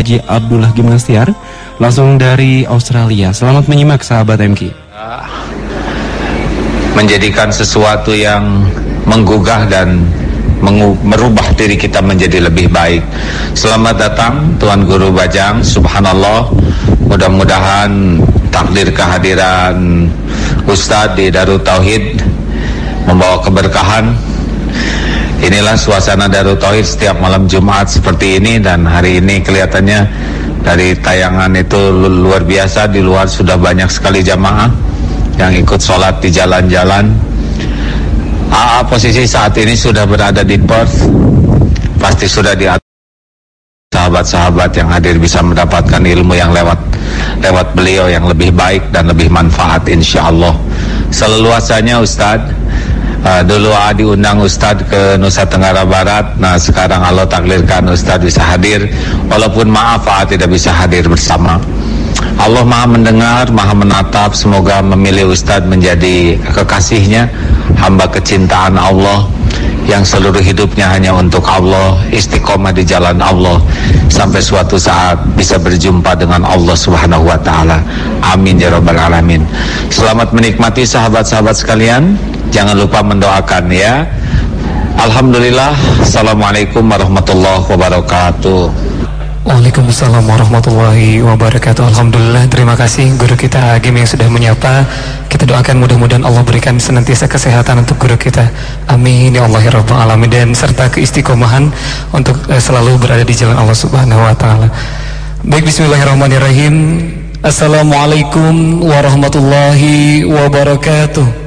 Haji Abdullah Gimnastiar langsung dari Australia. Selamat menyimak sahabat MK. Menjadikan sesuatu yang menggugah dan merubah diri kita menjadi lebih baik. Selamat datang Tuan Guru Bajang, subhanallah. Mudah-mudahan takdir kehadiran Ustadz di Darut Tauhid membawa keberkahan Inilah suasana Darut Tauhid setiap malam Jumat seperti ini dan hari ini kelihatannya dari tayangan itu luar biasa di luar sudah banyak sekali jamaah yang ikut sholat di jalan-jalan. AA posisi saat ini sudah berada di Perth, pasti sudah di sahabat-sahabat yang hadir bisa mendapatkan ilmu yang lewat lewat beliau yang lebih baik dan lebih manfaat insya Allah. Seleluasanya Ustadz Uh, dulu uh, diundang Ustadz ke Nusa Tenggara Barat. Nah sekarang Allah takdirkan Ustadz bisa hadir. Walaupun maaf uh, tidak bisa hadir bersama. Allah maha mendengar, maha menatap. Semoga memilih Ustadz menjadi kekasihnya Hamba kecintaan Allah Yang seluruh hidupnya hanya untuk Allah Istiqomah di jalan Allah Sampai suatu saat bisa berjumpa dengan Allah subhanahu wa ta'ala Amin ya rabbal alamin Selamat menikmati sahabat-sahabat sekalian Jangan lupa mendoakan ya. Alhamdulillah. Assalamualaikum warahmatullahi wabarakatuh. Waalaikumsalam warahmatullahi wabarakatuh. Alhamdulillah terima kasih guru kita Agim yang sudah menyapa. Kita doakan mudah-mudahan Allah berikan senantiasa kesehatan untuk guru kita. Amin. Ya Allah ya Alamin. Dan serta keistiqomahan untuk eh, selalu berada di jalan Allah subhanahu wa ta'ala. Baik bismillahirrahmanirrahim. Assalamualaikum warahmatullahi wabarakatuh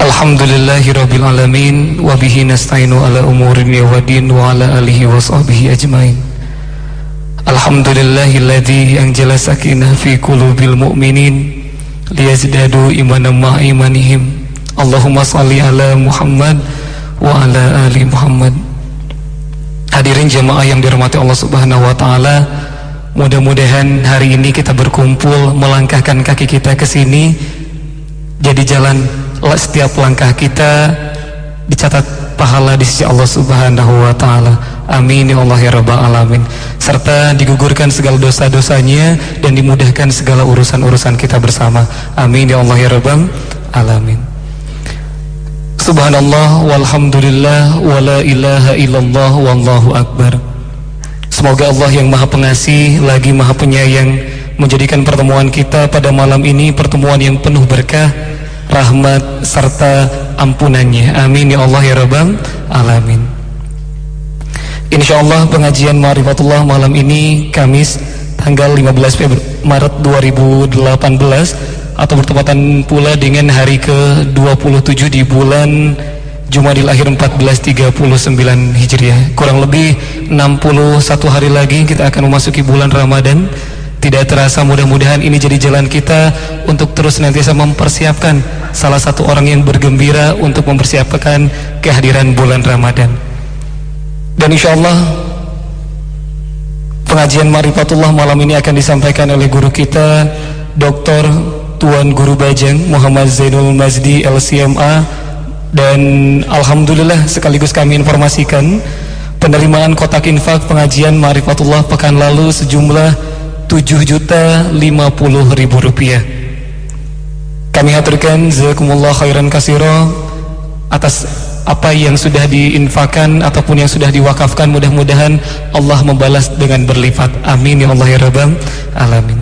Alhamdulillahi Rabbil Alamin Wabihi nasta'inu ala umurin yawadin Wa ala alihi wa sahbihi ajmain. Alhamdulillahilladzi anjala sakinah fi qulubil mu'minin liyazdadu imanan ma imanihim. Allahumma salli ala Muhammad wa ala ali Muhammad. Hadirin jemaah yang dirahmati Allah Subhanahu wa taala Mudah-mudahan hari ini kita berkumpul melangkahkan kaki kita ke sini jadi jalan setiap langkah kita dicatat pahala di sisi Allah Subhanahu wa taala. Amin ya Allah ya rabbal alamin. Serta digugurkan segala dosa-dosanya dan dimudahkan segala urusan-urusan kita bersama. Amin ya Allah ya rabbal alamin. Subhanallah walhamdulillah wala ilaha illallah wallahu akbar. Semoga Allah yang Maha Pengasih lagi Maha Penyayang menjadikan pertemuan kita pada malam ini pertemuan yang penuh berkah rahmat serta ampunannya. Amin ya Allah ya Rabbal alamin. Insyaallah pengajian Ma'rifatullah malam ini Kamis tanggal 15 Februari Maret 2018 atau bertepatan pula dengan hari ke-27 di bulan Jumadil akhir 1439 Hijriah. Kurang lebih 61 hari lagi kita akan memasuki bulan Ramadan tidak terasa mudah-mudahan ini jadi jalan kita untuk terus nantiasa mempersiapkan salah satu orang yang bergembira untuk mempersiapkan kehadiran bulan Ramadan. Dan insya Allah pengajian Marifatullah malam ini akan disampaikan oleh guru kita Dr. Tuan Guru Bajang Muhammad Zainul Mazdi LCMA dan Alhamdulillah sekaligus kami informasikan penerimaan kotak infak pengajian Marifatullah pekan lalu sejumlah 7 juta 50 ribu rupiah. Kami haturkan Zakumullah khairan kasiro atas apa yang sudah diinfakan ataupun yang sudah diwakafkan. Mudah-mudahan Allah membalas dengan berlipat. Amin ya Allah ya Rabbal alamin.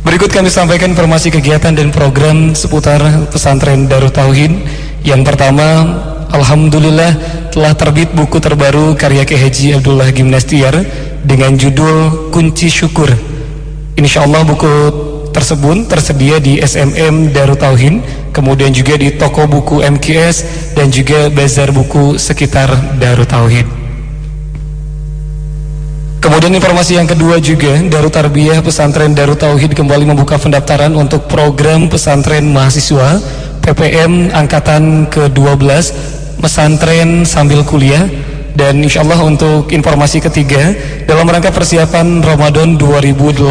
Berikut kami sampaikan informasi kegiatan dan program seputar pesantren Darut Tauhid. Yang pertama Alhamdulillah telah terbit buku terbaru karya Ki Haji Abdullah Gimnastiar dengan judul Kunci Syukur Insya Allah buku tersebut tersedia di SMM Darut Tauhid, kemudian juga di toko buku MKS dan juga bazar buku sekitar Darut Tauhid. Kemudian informasi yang kedua juga Darut Tarbiyah Pesantren Darut Tauhid kembali membuka pendaftaran untuk program pesantren mahasiswa PPM angkatan ke-12 pesantren sambil kuliah dan insya Allah untuk informasi ketiga dalam rangka persiapan Ramadan 2018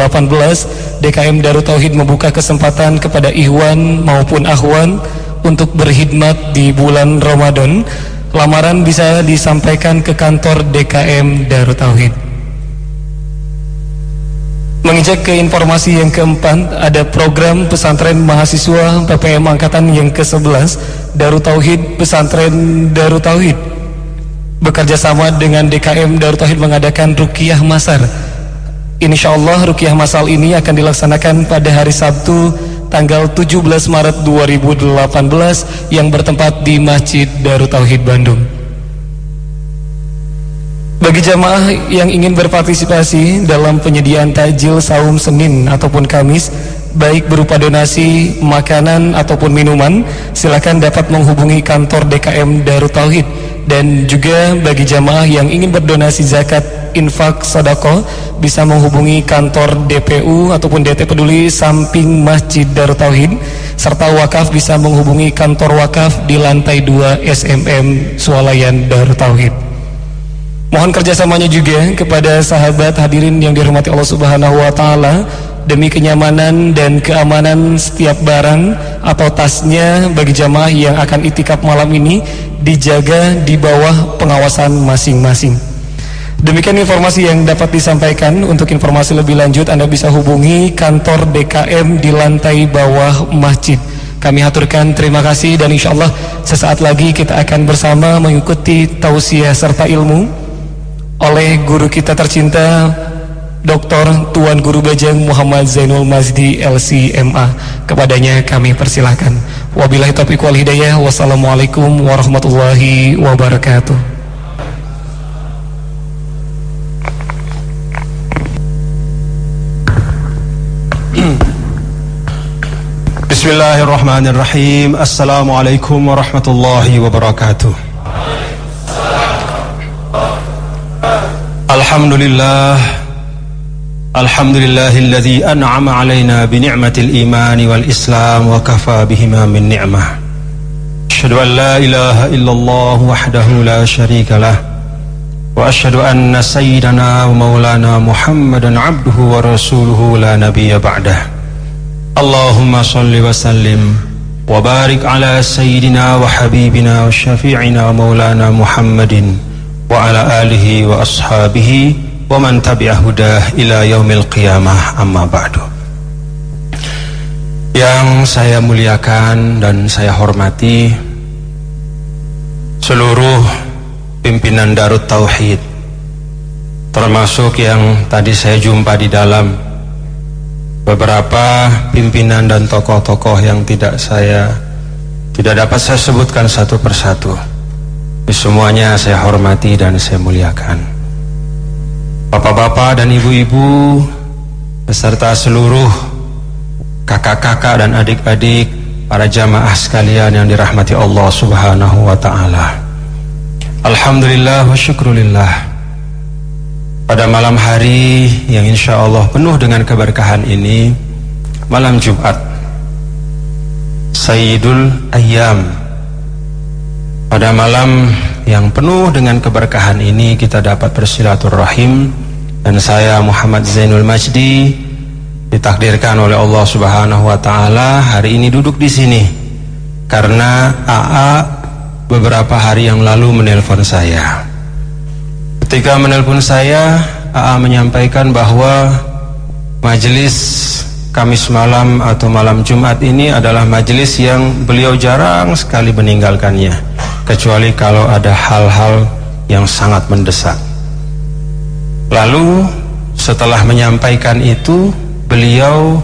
DKM Darut Tauhid membuka kesempatan kepada Ikhwan maupun Akhwan untuk berkhidmat di bulan Ramadan lamaran bisa disampaikan ke kantor DKM Darut Tauhid. Menginjak ke informasi yang keempat, ada program pesantren mahasiswa PPM Angkatan yang ke-11 Darut Tauhid Pesantren Darut Tauhid bekerja sama dengan DKM Darut Tauhid mengadakan Rukiah Masar. Insya Allah Rukiah Masal ini akan dilaksanakan pada hari Sabtu tanggal 17 Maret 2018 yang bertempat di Masjid Darut Tauhid Bandung. Bagi jamaah yang ingin berpartisipasi dalam penyediaan takjil saum Senin ataupun Kamis, baik berupa donasi makanan ataupun minuman, silakan dapat menghubungi kantor DKM Darut Tauhid dan juga bagi jamaah yang ingin berdonasi zakat infak sodako bisa menghubungi kantor DPU ataupun DT Peduli samping Masjid Darut Tauhid serta wakaf bisa menghubungi kantor wakaf di lantai 2 SMM Sualayan Darut Tauhid. Mohon kerjasamanya juga kepada sahabat hadirin yang dihormati Allah Subhanahu Wa Taala demi kenyamanan dan keamanan setiap barang atau tasnya bagi jamaah yang akan itikaf malam ini dijaga di bawah pengawasan masing-masing. Demikian informasi yang dapat disampaikan. Untuk informasi lebih lanjut Anda bisa hubungi kantor DKM di lantai bawah masjid. Kami haturkan terima kasih dan insya Allah sesaat lagi kita akan bersama mengikuti tausiah serta ilmu oleh guru kita tercinta Dr. Tuan Guru Bajang Muhammad Zainul Mazdi LCMA. Kepadanya kami persilahkan. Wabilahi topik wal hidayah. Wassalamualaikum warahmatullahi wabarakatuh. Bismillahirrahmanirrahim. Assalamualaikum warahmatullahi wabarakatuh. Alhamdulillah الحمد لله الذي أنعم علينا بنعمة الإيمان والإسلام وكفى بهما من نعمة. أشهد أن لا إله إلا الله وحده لا شريك له وأشهد أن سيدنا ومولانا محمدا عبده ورسوله لا نبي بعده. اللهم صل وسلم وبارك على سيدنا وحبيبنا وشفيعنا ومولانا محمد wa ala alihi wa man tabi'ah hudah ila yaumil qiyamah amma ba'du. Yang saya muliakan dan saya hormati seluruh pimpinan Darut Tauhid termasuk yang tadi saya jumpa di dalam beberapa pimpinan dan tokoh-tokoh yang tidak saya tidak dapat saya sebutkan satu persatu. Semuanya saya hormati dan saya muliakan Bapak-bapak dan ibu-ibu Beserta seluruh kakak-kakak dan adik-adik Para jamaah sekalian yang dirahmati Allah subhanahu wa ta'ala. Alhamdulillah wa syukrulillah. Pada malam hari yang insya Allah penuh dengan keberkahan ini Malam Jumat Sayyidul Ayyam. Pada malam yang penuh dengan keberkahan ini kita dapat bersilaturahim dan saya Muhammad Zainul Majdi ditakdirkan oleh Allah Subhanahu wa taala hari ini duduk di sini karena AA beberapa hari yang lalu menelpon saya. Ketika menelpon saya, AA menyampaikan bahwa majelis Kamis malam atau malam Jumat ini adalah majelis yang beliau jarang sekali meninggalkannya kecuali kalau ada hal-hal yang sangat mendesak. Lalu setelah menyampaikan itu beliau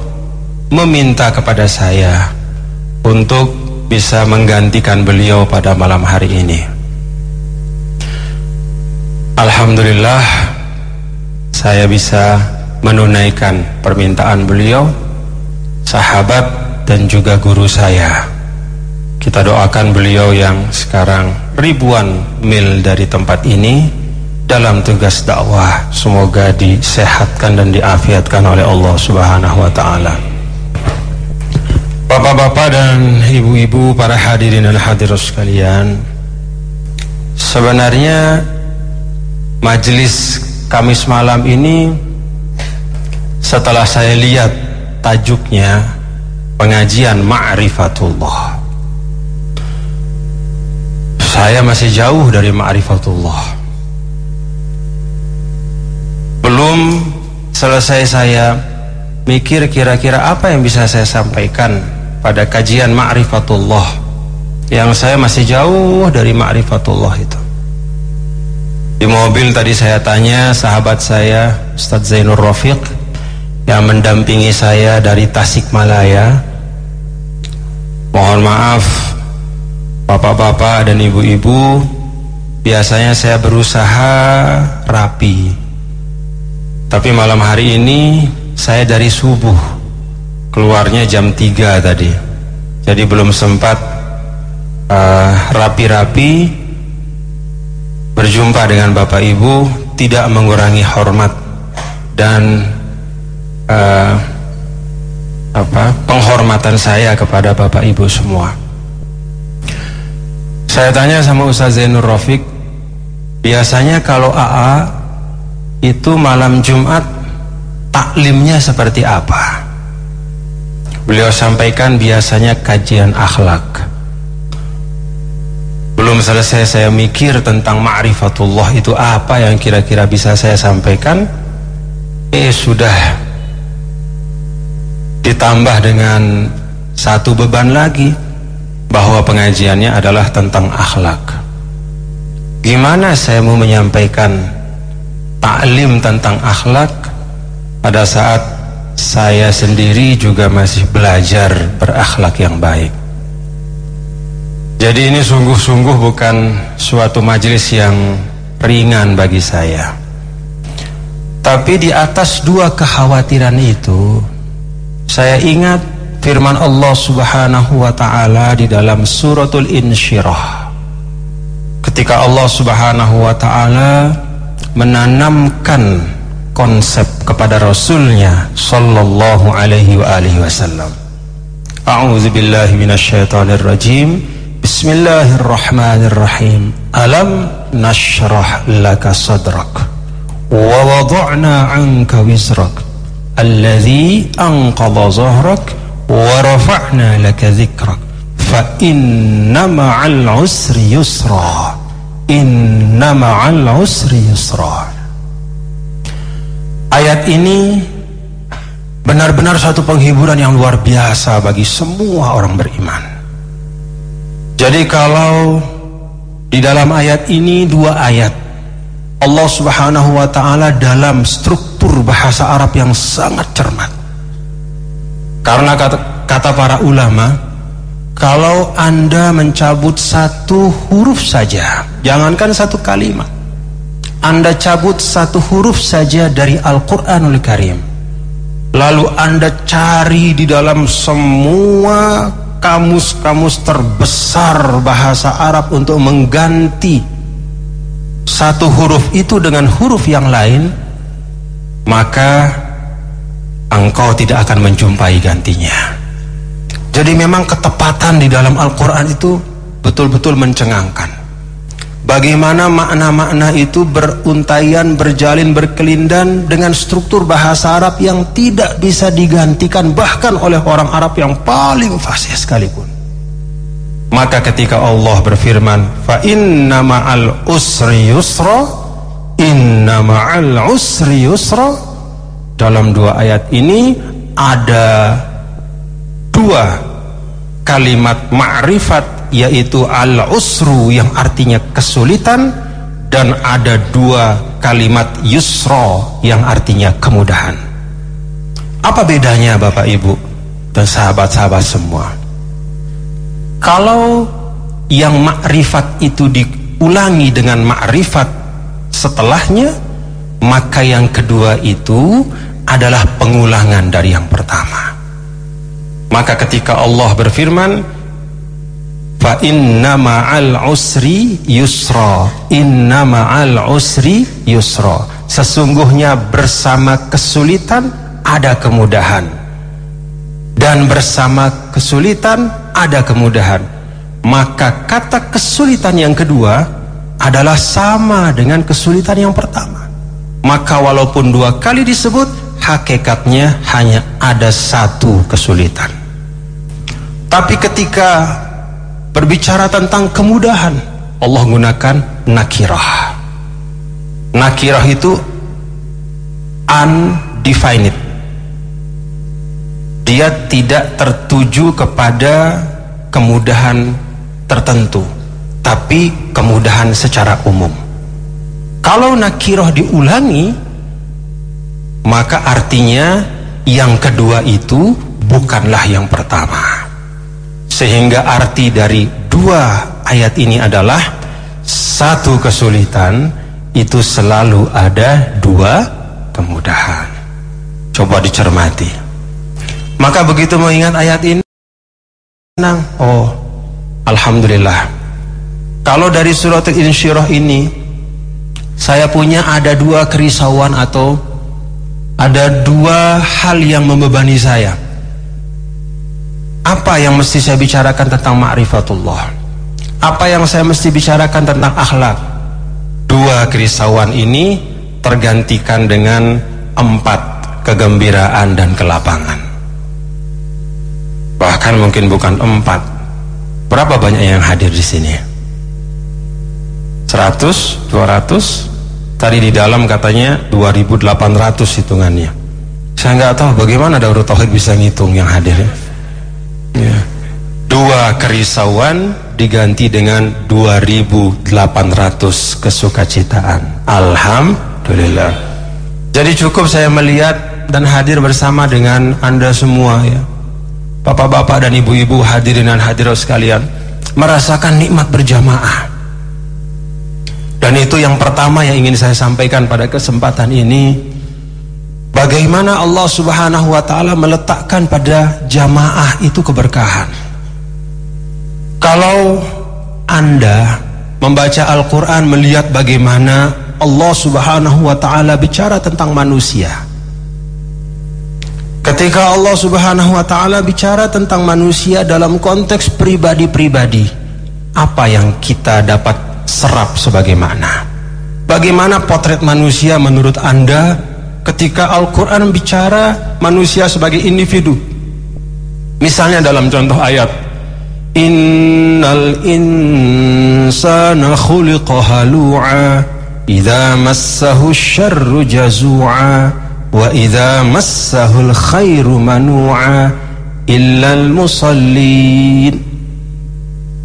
meminta kepada saya untuk bisa menggantikan beliau pada malam hari ini. Alhamdulillah saya bisa menunaikan permintaan beliau sahabat dan juga guru saya kita doakan beliau yang sekarang ribuan mil dari tempat ini dalam tugas dakwah. Semoga disehatkan dan diafiatkan oleh Allah Subhanahu wa taala. Bapak-bapak dan ibu-ibu para hadirin dan hadirat sekalian, sebenarnya majelis Kamis malam ini setelah saya lihat tajuknya pengajian ma'rifatullah. Saya masih jauh dari ma'rifatullah belum selesai saya mikir kira-kira apa yang bisa saya sampaikan pada kajian ma'rifatullah yang saya masih jauh dari ma'rifatullah itu. Di mobil tadi saya tanya sahabat saya Ustadz Zainur Rafiq yang mendampingi saya dari Tasikmalaya. Mohon maaf bapak-bapak dan ibu-ibu biasanya saya berusaha rapi tapi malam hari ini saya dari subuh keluarnya jam 3 tadi. Jadi belum sempat uh, rapi-rapi uh, berjumpa dengan bapak ibu tidak mengurangi hormat dan uh, apa penghormatan saya kepada bapak ibu semua. Saya tanya sama Ustaz Zainur Rafiq biasanya kalau AA itu malam Jumat taklimnya seperti apa? Beliau sampaikan biasanya kajian akhlak. Belum selesai saya mikir tentang ma'rifatullah itu apa yang kira-kira bisa saya sampaikan. Eh sudah ditambah dengan satu beban lagi bahwa pengajiannya adalah tentang akhlak. Gimana saya mau menyampaikan taklim tentang akhlak pada saat saya sendiri juga masih belajar berakhlak yang baik. Jadi ini sungguh-sungguh bukan suatu majelis yang ringan bagi saya. Tapi di atas dua kekhawatiran itu, saya ingat firman Allah Subhanahu wa taala di dalam suratul Insyirah. Ketika Allah Subhanahu wa taala menanamkan konsep kepada Rasulnya Sallallahu alaihi wa alihi wasallam. A'udzu billahi minasyaitonir rajim Bismillahirrahmanirrahim. Alam nashrah laka sadrak Wa wada'na anka wizrak. Alladhi anqadha zahrak Wa rafa'na laka dhikrak Fa inna ma'al usri yusra Inna ma'al usri yusra Ayat ini benar-benar satu penghiburan yang luar biasa bagi semua orang beriman. Jadi kalau di dalam ayat ini dua ayat Allah Subhanahu wa taala dalam struktur bahasa Arab yang sangat cermat. Karena kata, kata para ulama, kalau Anda mencabut satu huruf saja, jangankan satu kalimat. Anda cabut satu huruf saja dari Al-Qur'anul Karim. Lalu Anda cari di dalam semua kamus-kamus terbesar bahasa Arab untuk mengganti satu huruf itu dengan huruf yang lain, maka engkau tidak akan menjumpai gantinya. Jadi memang ketepatan di dalam Al-Quran itu betul-betul mencengangkan. Bagaimana makna-makna itu beruntaian, berjalin, berkelindan dengan struktur bahasa Arab yang tidak bisa digantikan bahkan oleh orang Arab yang paling fasih sekalipun. Maka ketika Allah berfirman, "Fa inna ma'al usri yusra, inna ma'al usri yusra." Dalam dua ayat ini ada dua kalimat ma'rifat yaitu al-usru yang artinya kesulitan dan ada dua kalimat yusra yang artinya kemudahan. Apa bedanya Bapak Ibu dan sahabat-sahabat semua? Kalau yang makrifat itu diulangi dengan makrifat setelahnya, maka yang kedua itu adalah pengulangan dari yang pertama. Maka ketika Allah berfirman Fa inna ma'al usri yusra Inna ma'al usri yusra. Sesungguhnya bersama kesulitan ada kemudahan. Dan bersama kesulitan ada kemudahan. Maka kata kesulitan yang kedua Adalah sama dengan kesulitan yang pertama. Maka walaupun dua kali disebut Hakikatnya hanya ada satu kesulitan tapi ketika berbicara tentang kemudahan, Allah gunakan nakirah. Nakirah itu undefined. Dia tidak tertuju kepada kemudahan tertentu, tapi kemudahan secara umum. Kalau nakirah diulangi, maka artinya yang kedua itu bukanlah yang pertama. Sehingga arti dari dua ayat ini adalah satu kesulitan itu selalu ada dua kemudahan. Coba dicermati. Maka begitu mengingat ayat ini, tenang. Oh, alhamdulillah. Kalau dari surat Insyirah ini, saya punya ada dua kerisauan atau ada dua hal yang membebani saya. Apa yang mesti saya bicarakan tentang ma'rifatullah? Apa yang saya mesti bicarakan tentang akhlak? Dua kerisauan ini tergantikan dengan empat kegembiraan dan kelapangan. Bahkan mungkin bukan empat. Berapa banyak yang hadir di sini? 100, 200? Tadi di dalam katanya 2800 hitungannya. Saya nggak tahu bagaimana Daurut Tauhid bisa ngitung yang hadir. Ya. Dua kerisauan diganti dengan 2800 kesukacitaan. Alhamdulillah. Jadi cukup saya melihat dan hadir bersama dengan Anda semua ya. Bapak-bapak dan ibu-ibu hadirin dan hadirat sekalian merasakan nikmat berjamaah. Dan itu yang pertama yang ingin saya sampaikan pada kesempatan ini Bagaimana Allah subhanahu wa ta'ala meletakkan pada jamaah itu keberkahan? Kalau Anda membaca Al-Quran melihat bagaimana Allah subhanahu wa ta'ala bicara tentang manusia. Ketika Allah subhanahu wa ta'ala bicara tentang manusia dalam konteks pribadi-pribadi Apa yang kita dapat serap sebagai makna. Bagaimana potret manusia menurut Anda ketika Al-Quran bicara manusia sebagai individu? Misalnya dalam contoh ayat Innal insana khuliqa halu'a Idza massahu syarru jazu'a Wa idza massahu khairu manu'a Illal musallin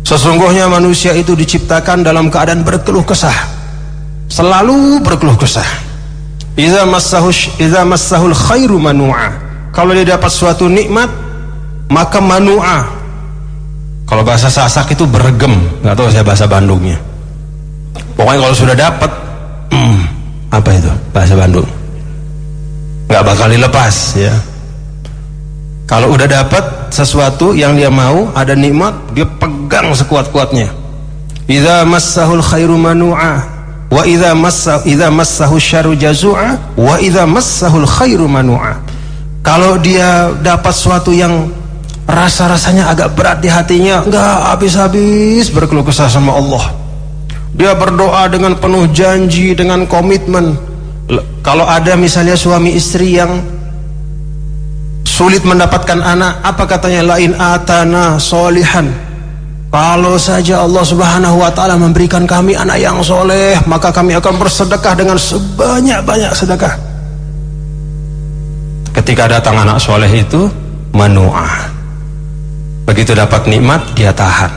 Sesungguhnya manusia itu diciptakan dalam keadaan berkeluh kesah. Selalu berkeluh kesah. Iza massahu iza massahul khairu manu'a. Kalau dia dapat suatu nikmat, maka manu'a. Kalau bahasa Sasak itu bergem, nggak tahu saya bahasa Bandungnya. Pokoknya kalau sudah dapat, hmm, apa itu bahasa Bandung? Nggak bakal dilepas ya. Kalau udah dapat sesuatu yang dia mau, ada nikmat, dia pegang sekuat-kuatnya. Idza massahul khairu manu'a wa idza massa idza massahu syarru jazu'a wa idza massahul khairu manu'a. Kalau dia dapat sesuatu yang rasa-rasanya agak berat di hatinya, enggak habis-habis berkeluh kesah sama Allah. Dia berdoa dengan penuh janji, dengan komitmen. Kalau ada misalnya suami istri yang sulit mendapatkan anak apa katanya lain atana solihan kalau saja Allah subhanahu wa ta'ala memberikan kami anak yang soleh maka kami akan bersedekah dengan sebanyak-banyak sedekah. Ketika datang anak soleh itu manu'ah begitu dapat nikmat dia tahan.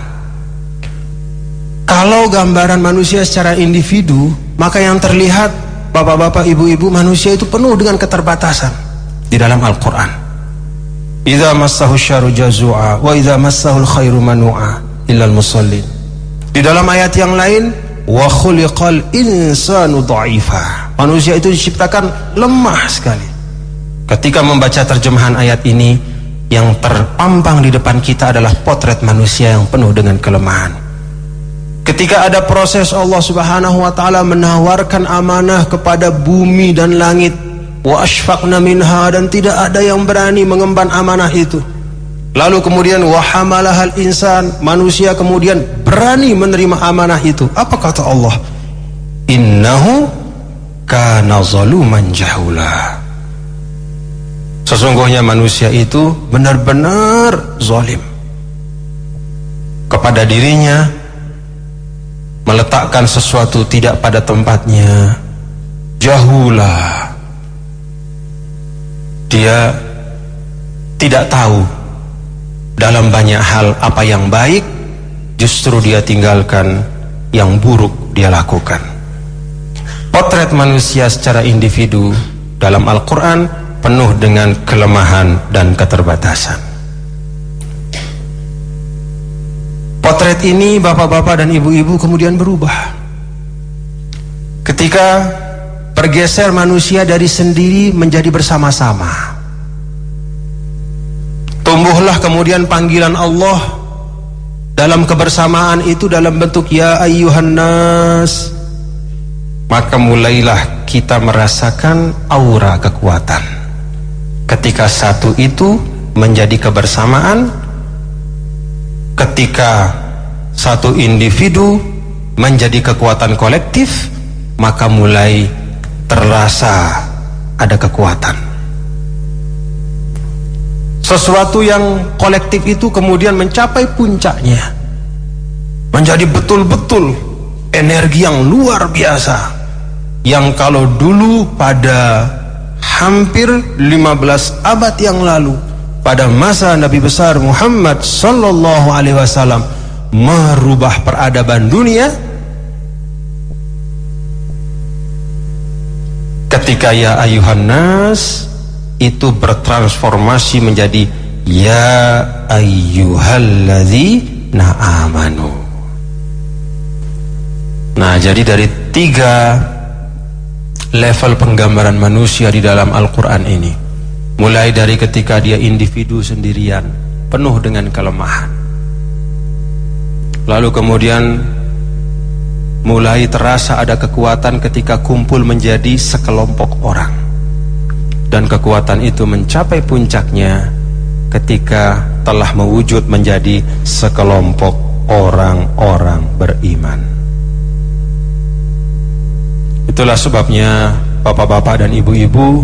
Kalau gambaran manusia secara individu maka yang terlihat bapak-bapak ibu-ibu manusia itu penuh dengan keterbatasan. Di dalam Al-Quran. Idza massahu syarru jazua wa idza massahu khairu manu'a illal musallin. Di dalam ayat yang lain wa khuliqal insanu dha'ifa. Manusia itu diciptakan lemah sekali. Ketika membaca terjemahan ayat ini yang terpampang di depan kita adalah potret manusia yang penuh dengan kelemahan. Ketika ada proses Allah Subhanahu wa taala menawarkan amanah kepada bumi dan langit wa ashfaqna minha dan tidak ada yang berani mengemban amanah itu lalu kemudian wa hamalahal insan manusia kemudian berani menerima amanah itu. Apa kata Allah? Innahu kana zaluman jahula. Sesungguhnya manusia itu benar-benar zalim. Kepada dirinya meletakkan sesuatu tidak pada tempatnya jahulah dia tidak tahu dalam banyak hal apa yang baik justru dia tinggalkan yang buruk dia lakukan. Potret manusia secara individu dalam Al-Quran penuh dengan kelemahan dan keterbatasan. Potret ini bapak-bapak dan ibu-ibu kemudian berubah. Ketika bergeser manusia dari sendiri menjadi bersama-sama tumbuhlah kemudian panggilan Allah dalam kebersamaan itu dalam bentuk ya ayyuhan nas maka mulailah kita merasakan aura kekuatan. Ketika satu itu menjadi kebersamaan ketika satu individu menjadi kekuatan kolektif maka mulai terasa ada kekuatan sesuatu yang kolektif itu kemudian mencapai puncaknya. Menjadi betul-betul energi yang luar biasa. Yang kalau dulu pada hampir 15 abad yang lalu pada masa Nabi besar Muhammad sallallahu alaihi wasallam merubah peradaban dunia ketika ya ayuhan nas itu bertransformasi menjadi ya ayyuhalladzina amanu nah jadi dari tiga level penggambaran manusia di dalam Al-Quran ini mulai dari ketika dia individu sendirian penuh dengan kelemahan lalu kemudian mulai terasa ada kekuatan ketika kumpul menjadi sekelompok orang dan kekuatan itu mencapai puncaknya ketika telah mewujud menjadi sekelompok orang-orang beriman. Itulah sebabnya bapak-bapak dan ibu-ibu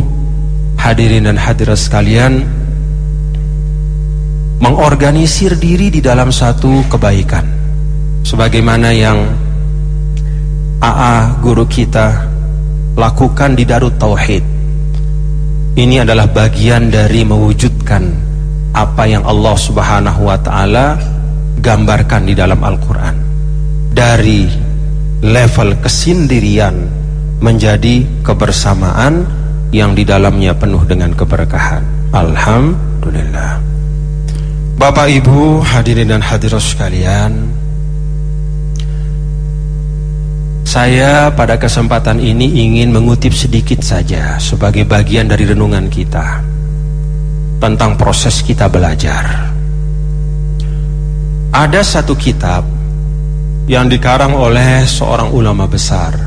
hadirin dan hadirat sekalian mengorganisir diri di dalam satu kebaikan. Sebagaimana yang AA guru kita lakukan di Darut Tauhid ini adalah bagian dari mewujudkan apa yang Allah Subhanahu wa taala gambarkan di dalam Al-Qur'an dari level kesendirian menjadi kebersamaan yang di dalamnya penuh dengan keberkahan. Alhamdulillah. Bapak Ibu hadirin dan hadirat sekalian, saya pada kesempatan ini ingin mengutip sedikit saja sebagai bagian dari renungan kita tentang proses kita belajar. Ada satu kitab yang dikarang oleh seorang ulama besar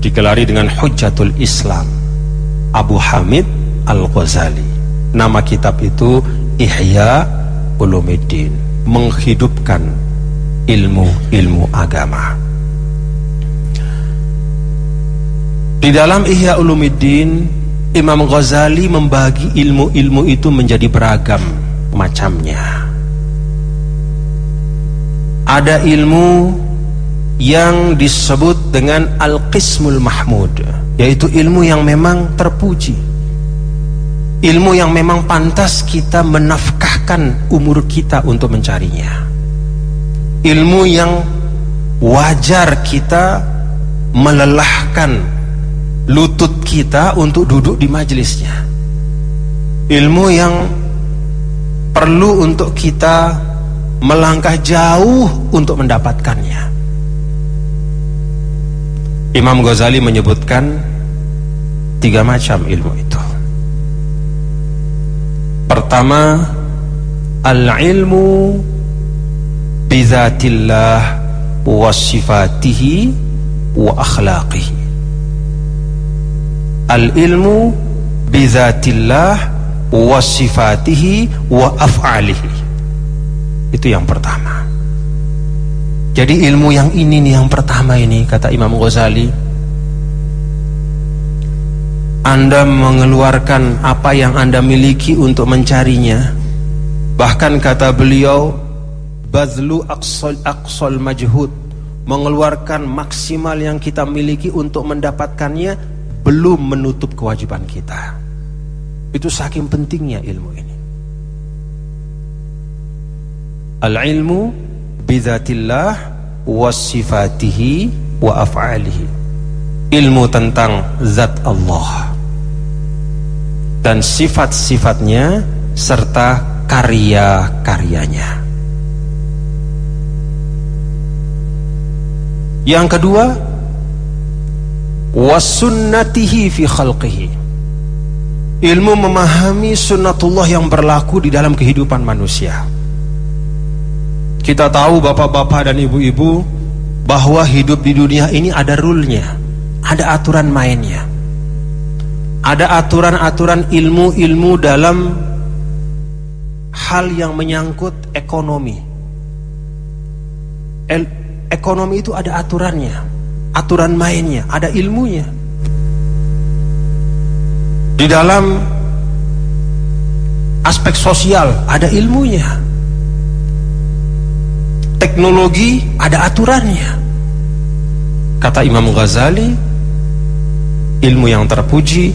digelari dengan Hujjatul Islam Abu Hamid Al-Ghazali. Nama kitab itu Ihya Ulumuddin, menghidupkan ilmu-ilmu agama. Di dalam Ihya Ulumuddin, Imam Ghazali membagi ilmu-ilmu itu menjadi beragam macamnya. Ada ilmu yang disebut dengan Al-Qismul Mahmud yaitu ilmu yang memang terpuji ilmu yang memang pantas kita menafkahkan umur kita untuk mencarinya ilmu yang wajar kita melelahkan lutut kita untuk duduk di majelisnya ilmu yang perlu untuk kita melangkah jauh untuk mendapatkannya Imam Ghazali menyebutkan tiga macam ilmu itu. Pertama, al-ilmu bizatillah wa sifatihi wa akhlaqihi. Al-ilmu bizatillah wa sifatihi wa af'alihi. Itu yang pertama. Jadi ilmu yang ini nih yang pertama ini kata Imam Ghazali Anda mengeluarkan apa yang Anda miliki untuk mencarinya Bahkan kata beliau Bazlu aqsal aqsal majhud mengeluarkan maksimal yang kita miliki untuk mendapatkannya belum menutup kewajiban kita. Itu saking pentingnya ilmu ini. Al-ilmu bidzatillah wa sifatihi wa af'alihi. Ilmu tentang zat Allah dan sifat-sifatnya serta karya-karyanya. Yang kedua, wasunnatihi fi khalqihi. Ilmu memahami sunnatullah yang berlaku di dalam kehidupan manusia. Kita tahu bapak-bapak dan ibu-ibu bahwa hidup di dunia ini ada rulenya, ada aturan mainnya. Ada aturan-aturan ilmu-ilmu dalam hal yang menyangkut ekonomi. El ekonomi itu ada aturannya, aturan mainnya, ada ilmunya. Di dalam aspek sosial ada ilmunya. Teknologi ada aturannya. Kata Imam Ghazali, ilmu yang terpuji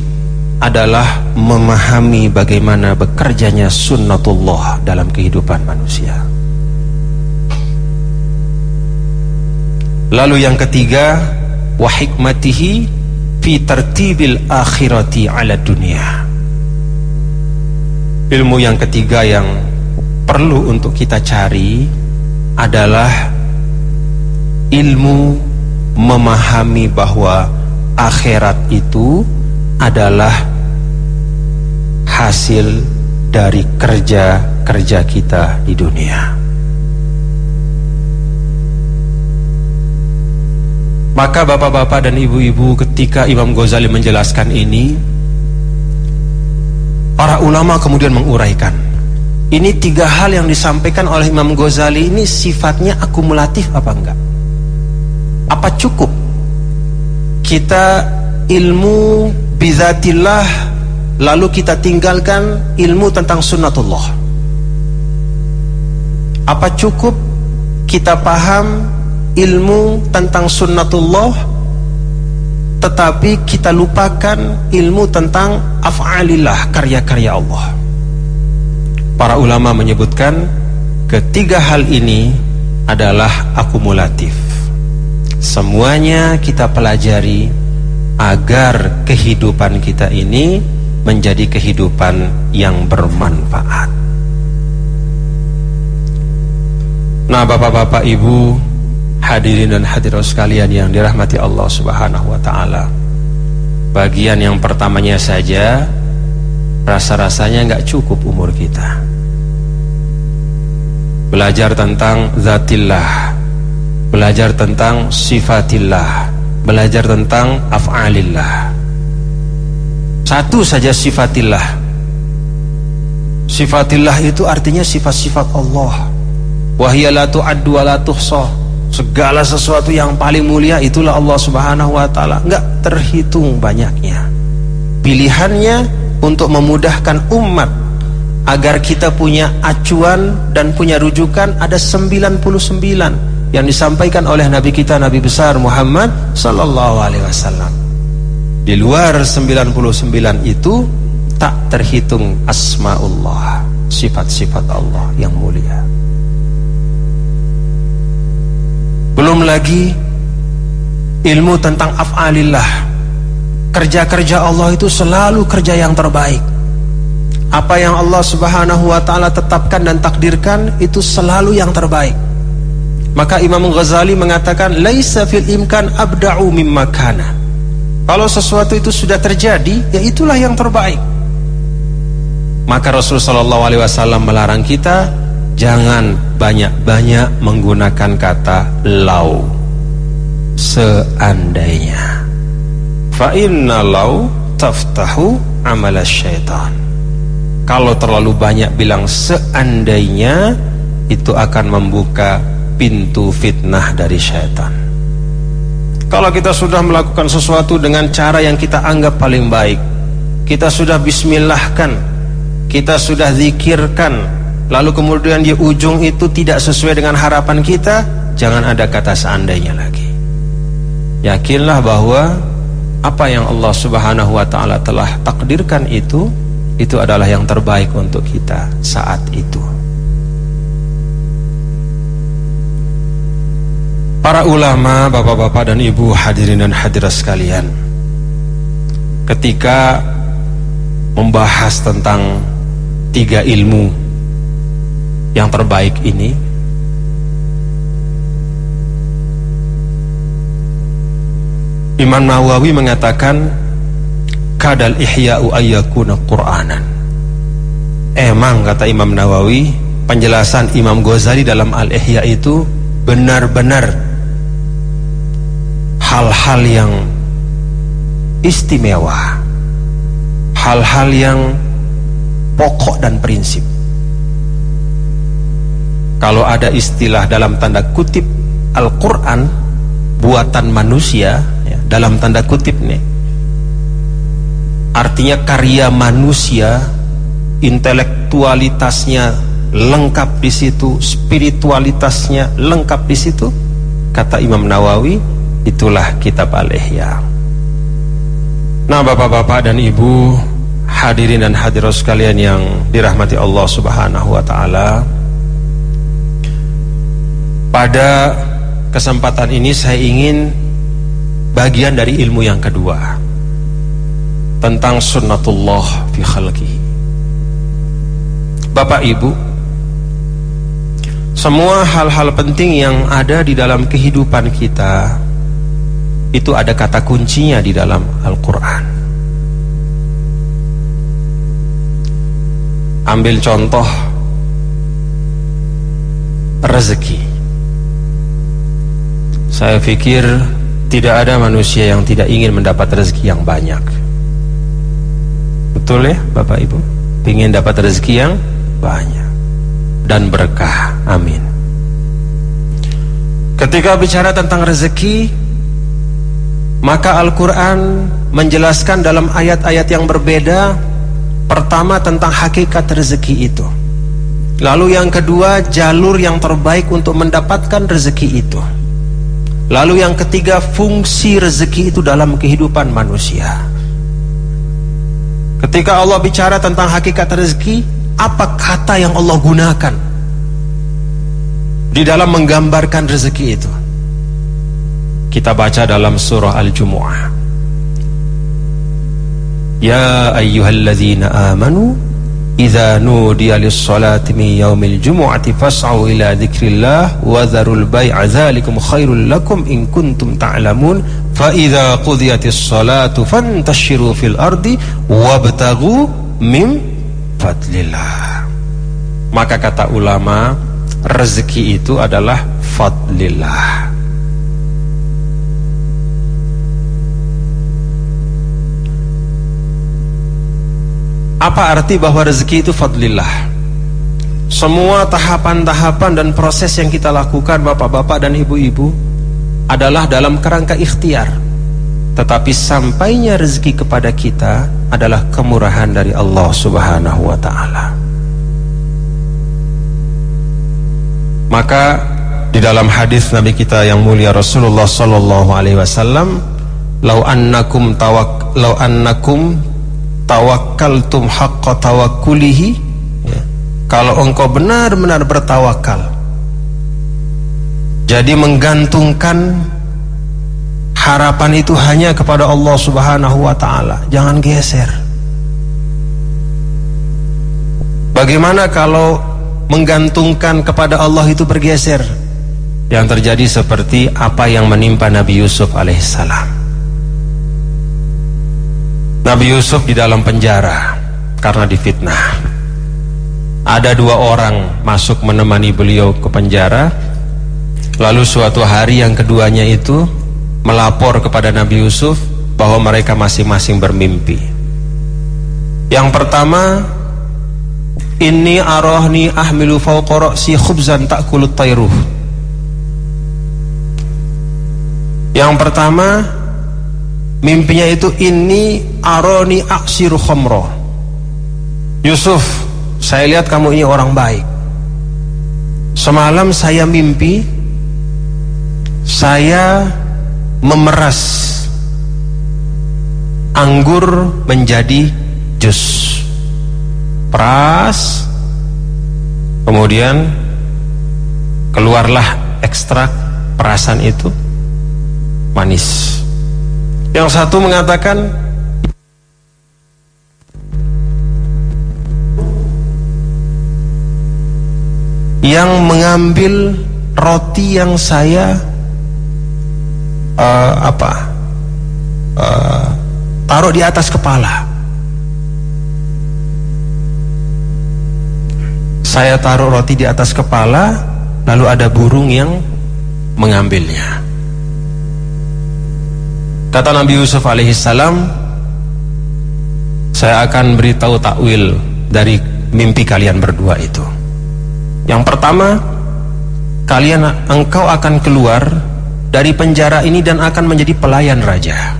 adalah memahami bagaimana bekerjanya sunnatullah dalam kehidupan manusia. Lalu yang ketiga, wa hikmatihi fi tartibil akhirati ala dunia. Ilmu yang ketiga yang perlu untuk kita cari adalah ilmu memahami bahwa akhirat itu adalah hasil dari kerja-kerja kita di dunia. Maka bapak-bapak dan ibu-ibu ketika Imam Ghazali menjelaskan ini Para ulama kemudian menguraikan Ini tiga hal yang disampaikan oleh Imam Ghazali ini sifatnya akumulatif apa enggak? Apa cukup kita ilmu bizatillah lalu kita tinggalkan ilmu tentang sunnatullah? Apa cukup kita paham ilmu tentang sunnatullah tetapi kita lupakan ilmu tentang af'alillah karya-karya Allah. Para ulama menyebutkan ketiga hal ini adalah akumulatif. Semuanya kita pelajari agar kehidupan kita ini menjadi kehidupan yang bermanfaat. Nah bapak-bapak ibu Hadirin dan hadirat sekalian yang dirahmati Allah Subhanahu wa taala. Bagian yang pertamanya saja rasa-rasanya nggak cukup umur kita. Belajar tentang zatillah, belajar tentang sifatillah, belajar tentang af'alillah. Satu saja sifatillah. Sifatillah itu artinya sifat-sifat Allah. Wahya la tu'addu wa la tuhsah segala sesuatu yang paling mulia itulah Allah Subhanahu wa taala. Enggak terhitung banyaknya. Pilihannya untuk memudahkan umat agar kita punya acuan dan punya rujukan ada 99 yang disampaikan oleh nabi kita nabi besar Muhammad sallallahu alaihi wasallam. Di luar 99 itu tak terhitung asmaullah sifat-sifat Allah yang mulia Belum lagi ilmu tentang af'alillah. Kerja-kerja Allah itu selalu kerja yang terbaik. Apa yang Allah Subhanahu wa taala tetapkan dan takdirkan itu selalu yang terbaik. Maka Imam Ghazali mengatakan laisa fil imkan abda'u mimma kana. Kalau sesuatu itu sudah terjadi, ya itulah yang terbaik. Maka Rasulullah wasallam melarang kita jangan banyak-banyak menggunakan kata lau. Seandainya. Fa inna lau taftahu amala syaitan. Kalau terlalu banyak bilang seandainya itu akan membuka pintu fitnah dari syaitan. Kalau kita sudah melakukan sesuatu dengan cara yang kita anggap paling baik kita sudah bismillahkan kita sudah zikirkan lalu kemudian di ujung itu tidak sesuai dengan harapan kita jangan ada kata seandainya lagi. Yakinlah bahwa apa yang Allah Subhanahu wa taala telah takdirkan itu itu adalah yang terbaik untuk kita saat itu. Para ulama, bapak-bapak dan ibu hadirin dan hadirat sekalian Ketika membahas tentang tiga ilmu yang terbaik ini. Imam Nawawi mengatakan kadal ihya'u ayyakuna qur'anan. Emang kata Imam Nawawi penjelasan Imam Ghazali dalam Al-Ihya itu benar-benar hal-hal yang istimewa hal-hal yang pokok dan prinsip kalau ada istilah dalam tanda kutip Al-Quran buatan manusia ya, dalam tanda kutip nih. Artinya karya manusia intelektualitasnya lengkap di situ spiritualitasnya lengkap di situ kata Imam Nawawi itulah kitab Al-Ihya nah bapak-bapak dan ibu hadirin dan hadirat sekalian yang dirahmati Allah subhanahu wa ta'ala pada kesempatan ini saya ingin bagian dari ilmu yang kedua tentang sunnatullah fi khalqihi. Bapak Ibu semua hal-hal penting yang ada di dalam kehidupan kita itu ada kata kuncinya di dalam Al-Quran. Ambil contoh rezeki saya pikir tidak ada manusia yang tidak ingin mendapat rezeki yang banyak. Betul ya Bapak Ibu? Ingin dapat rezeki yang banyak dan berkah. Amin. Ketika bicara tentang rezeki maka Al-Quran menjelaskan dalam ayat-ayat yang berbeda Pertama tentang hakikat rezeki itu. Lalu yang kedua jalur yang terbaik untuk mendapatkan rezeki itu Lalu yang ketiga fungsi rezeki itu dalam kehidupan manusia Ketika Allah bicara tentang hakikat rezeki Apa kata yang Allah gunakan Di dalam menggambarkan rezeki itu kita baca dalam surah Al-Jumu'ah. Ya ayyuhalladzina amanu idza nudiya lis-salati min yaumil jumu'ati fas'au ila dzikrillah wa dzarul bai'a dzalikum khairul lakum in kuntum ta'lamun fa idza qudiyatis salatu fantashiru fil ardi wabtaghu min fadlillah. Maka kata ulama rezeki itu adalah fadlillah Apa arti bahwa rezeki itu fadlillah? Semua tahapan-tahapan dan proses yang kita lakukan bapak-bapak dan ibu-ibu adalah dalam kerangka ikhtiar. Tetapi sampainya rezeki kepada kita adalah kemurahan dari Allah Subhanahu wa taala. Maka di dalam hadis Nabi kita yang mulia Rasulullah sallallahu alaihi wasallam, "Lau annakum tawak lau annakum tawakkaltum haqqa tawakkulihi. Ya. kalau engkau benar-benar bertawakal jadi menggantungkan harapan itu hanya kepada Allah Subhanahu wa taala. Jangan geser. Bagaimana kalau menggantungkan kepada Allah itu bergeser? Yang terjadi seperti apa yang menimpa Nabi Yusuf alaihissalam Nabi Yusuf di dalam penjara karena difitnah. Ada dua orang masuk menemani beliau ke penjara. Lalu suatu hari yang keduanya itu melapor kepada Nabi Yusuf bahwa mereka masing-masing bermimpi. Yang pertama, ini arohni ahmilu fauqa si khubzan takulut tayruh. Yang pertama, Mimpinya itu ini aroni aksiru khomro. Yusuf, saya lihat kamu ini orang baik. Semalam saya mimpi saya memeras anggur menjadi jus. Peras, kemudian keluarlah ekstrak perasan itu manis. Yang satu mengatakan yang mengambil roti yang saya uh, apa uh, taruh di atas kepala. Saya taruh roti di atas kepala lalu ada burung yang mengambilnya. Kata Nabi Yusuf alaihissalam saya akan beritahu takwil dari mimpi kalian berdua itu yang pertama kalian engkau akan keluar dari penjara ini dan akan menjadi pelayan raja.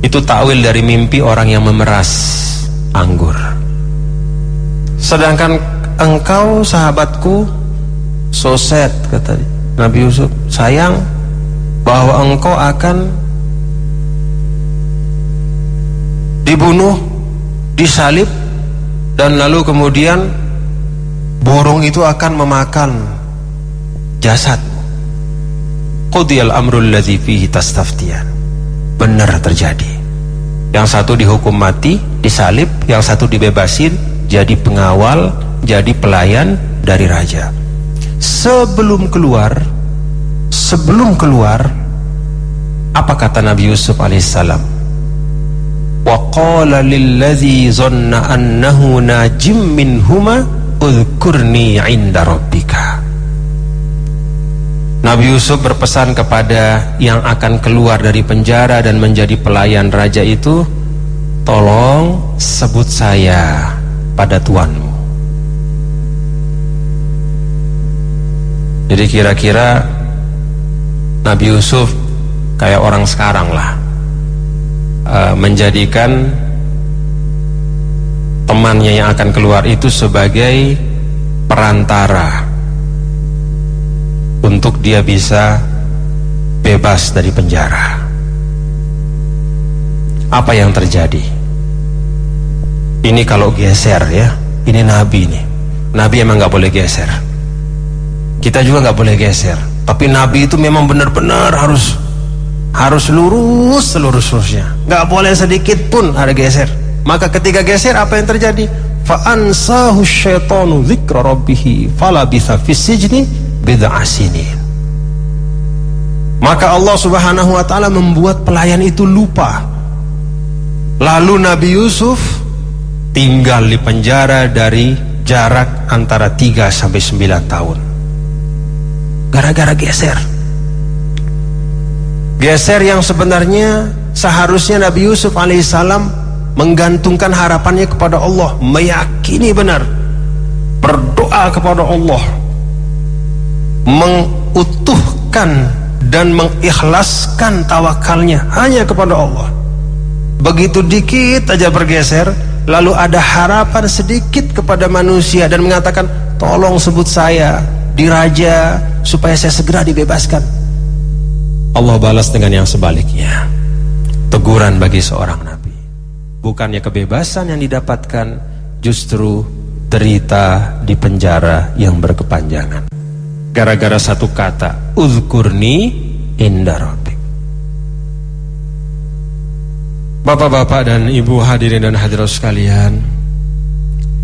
Itu takwil dari mimpi orang yang memeras anggur. Sedangkan engkau sahabatku soset kata Nabi Yusuf, sayang bahwa engkau akan dibunuh, disalib dan lalu kemudian burung itu akan memakan jasad. Qudiyal amrul ladzi fihi tastaftiyan. Benar terjadi. Yang satu dihukum mati disalib yang satu dibebasin jadi pengawal jadi pelayan dari raja. Sebelum keluar sebelum keluar apa kata Nabi Yusuf alaihissalam? Wa qala lilladzi zanna annahu najim minhuma Udhkurni inda rabbika. Nabi Yusuf berpesan kepada yang akan keluar dari penjara dan menjadi pelayan raja itu Tolong sebut saya pada tuanmu. Jadi kira-kira Nabi Yusuf kayak orang sekarang lah uh, Menjadikan temannya yang akan keluar itu sebagai perantara untuk dia bisa bebas dari penjara. Apa yang terjadi? Ini kalau geser ya, ini Nabi nih. Nabi emang nggak boleh geser. Kita juga nggak boleh geser. Tapi Nabi itu memang benar-benar harus harus lurus seluruh lurusnya. Nggak boleh sedikit pun ada geser. Maka ketika geser apa yang terjadi? Fa'ansahu syaitanu dzikra rabbih falabitha fis sijni bid'a Maka Allah Subhanahu wa taala membuat pelayan itu lupa. Lalu Nabi Yusuf tinggal di penjara dari jarak antara 3 sampai 9 tahun. Gara-gara geser. Geser yang sebenarnya seharusnya Nabi Yusuf alaihissalam menggantungkan harapannya kepada Allah, meyakini benar, berdoa kepada Allah, mengutuhkan dan mengikhlaskan tawakalnya hanya kepada Allah. Begitu dikit aja bergeser, lalu ada harapan sedikit kepada manusia dan mengatakan, "Tolong sebut saya di raja supaya saya segera dibebaskan." Allah balas dengan yang sebaliknya. Teguran bagi seorang nabi. Bukannya kebebasan yang didapatkan justru derita di penjara yang berkepanjangan. Gara-gara satu kata, uzkurni inda rabbik. Bapak-bapak dan ibu hadirin dan hadirat sekalian,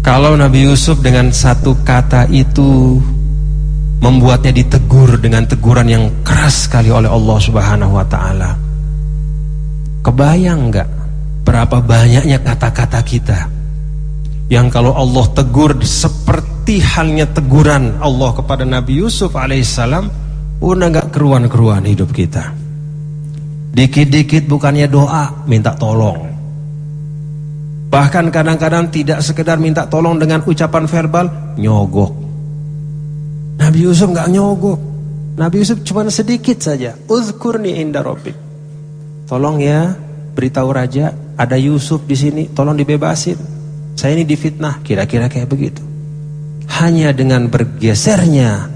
kalau Nabi Yusuf dengan satu kata itu membuatnya ditegur dengan teguran yang keras sekali oleh Allah Subhanahu wa taala. Kebayang enggak Berapa banyaknya kata-kata kita yang kalau Allah tegur seperti halnya teguran Allah kepada Nabi Yusuf alaihissalam, udah nggak keruan-keruan hidup kita. Dikit-dikit bukannya doa, minta tolong. Bahkan kadang-kadang tidak sekedar minta tolong dengan ucapan verbal, nyogok. Nabi Yusuf nggak nyogok. Nabi Yusuf cuma sedikit saja. Uzkurni inda rabbik. Tolong ya, beritahu raja ada Yusuf di sini, tolong dibebasin. Saya ini difitnah, kira-kira kayak begitu. Hanya dengan bergesernya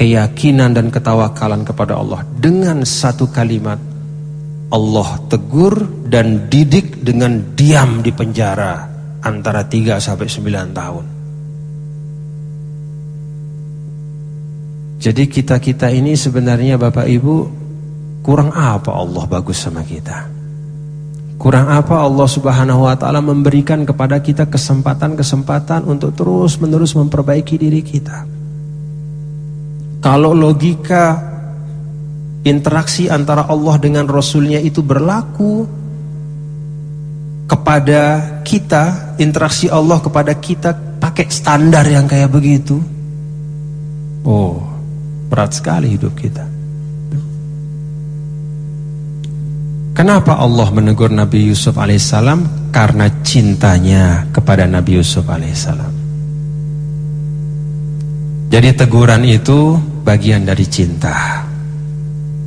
keyakinan dan ketawakalan kepada Allah dengan satu kalimat Allah tegur dan didik dengan diam di penjara antara 3 sampai 9 tahun. Jadi kita-kita ini sebenarnya Bapak Ibu kurang apa Allah bagus sama kita? Kurang apa Allah Subhanahu wa taala memberikan kepada kita kesempatan-kesempatan untuk terus-menerus memperbaiki diri kita. Kalau logika interaksi antara Allah dengan Rasulnya itu berlaku kepada kita, interaksi Allah kepada kita pakai standar yang kayak begitu. Oh, berat sekali hidup kita. Kenapa Allah menegur Nabi Yusuf alaihissalam? Karena cintanya kepada Nabi Yusuf alaihissalam. Jadi teguran itu bagian dari cinta.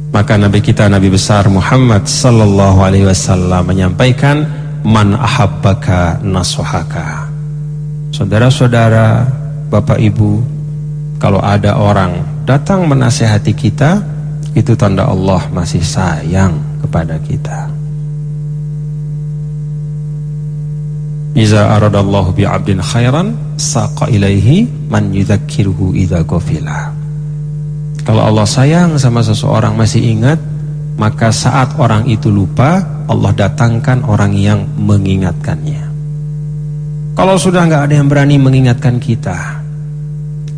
Maka Nabi kita Nabi besar Muhammad sallallahu alaihi wasallam menyampaikan man ahabbaka nasuhaka. Saudara-saudara, Bapak Ibu, kalau ada orang datang menasehati kita, itu tanda Allah masih sayang kepada kita. Iza aradallahu bi 'abdin khairan saqa ilaihi man yudzakiruhu idza ghafila. Kalau Allah sayang sama seseorang masih ingat, maka saat orang itu lupa, Allah datangkan orang yang mengingatkannya. Kalau sudah nggak ada yang berani mengingatkan kita,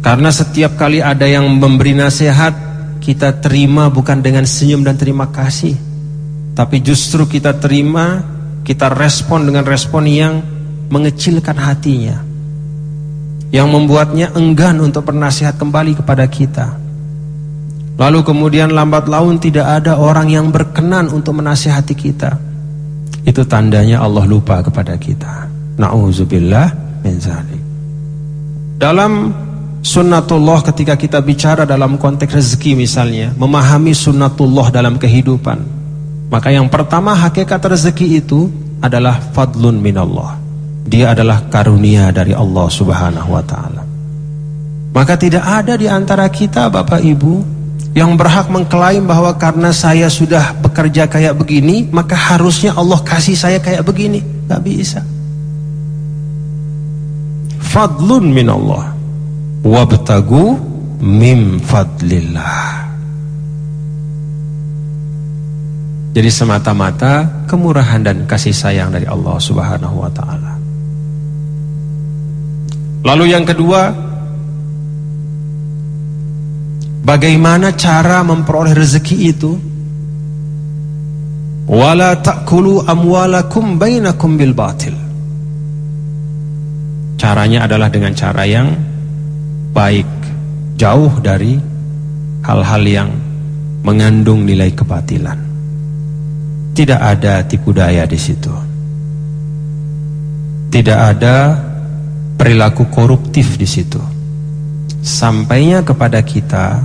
karena setiap kali ada yang memberi nasihat, kita terima bukan dengan senyum dan terima kasih, tapi justru kita terima, kita respon dengan respon yang mengecilkan hatinya. Yang membuatnya enggan untuk bernasihat kembali kepada kita. Lalu kemudian lambat laun tidak ada orang yang berkenan untuk menasihati kita. Itu tandanya Allah lupa kepada kita. Nauzubillah min zalik. Dalam sunnatullah ketika kita bicara dalam konteks rezeki misalnya, memahami sunnatullah dalam kehidupan. Maka yang pertama hakikat rezeki itu adalah fadlun minallah. Dia adalah karunia dari Allah Subhanahu wa taala. Maka tidak ada di antara kita Bapak Ibu yang berhak mengklaim bahwa karena saya sudah bekerja kayak begini, maka harusnya Allah kasih saya kayak begini. Gak bisa. Fadlun min Allah. Wabtagu mim fadlillah. Jadi semata-mata kemurahan dan kasih sayang dari Allah Subhanahu wa taala. Lalu yang kedua, bagaimana cara memperoleh rezeki itu? Wala ta'kulu amwalakum bainakum bil batil. Caranya adalah dengan cara yang baik, jauh dari hal-hal yang mengandung nilai kebatilan. Tidak ada tipu daya di situ. Tidak ada perilaku koruptif di situ. Sampainya kepada kita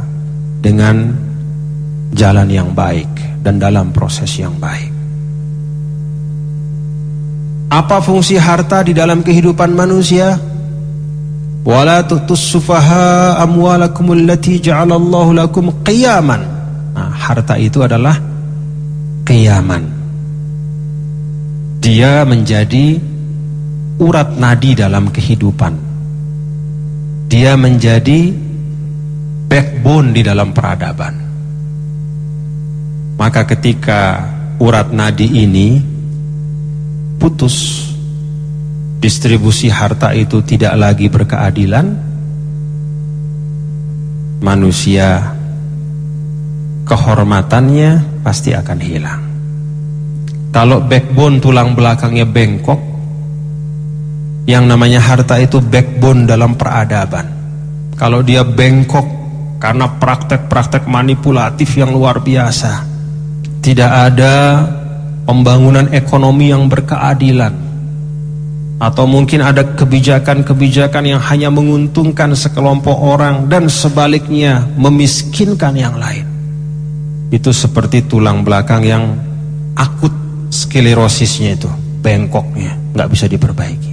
dengan jalan yang baik dan dalam proses yang baik. Apa fungsi harta di dalam kehidupan manusia? Wala tutus sufaha amwalakum allati ja'alallahu lakum qiyaman. Nah, harta itu adalah qiyaman. Dia menjadi urat nadi dalam kehidupan. Dia menjadi backbone di dalam peradaban. Maka ketika urat nadi ini putus, distribusi harta itu tidak lagi berkeadilan, manusia kehormatannya pasti akan hilang. Kalau backbone tulang belakangnya bengkok, yang namanya harta itu backbone dalam peradaban. Kalau dia bengkok karena praktek-praktek manipulatif yang luar biasa, tidak ada pembangunan ekonomi yang berkeadilan, atau mungkin ada kebijakan-kebijakan yang hanya menguntungkan sekelompok orang dan sebaliknya memiskinkan yang lain. Itu seperti tulang belakang yang akut sklerosisnya itu, bengkoknya, nggak bisa diperbaiki.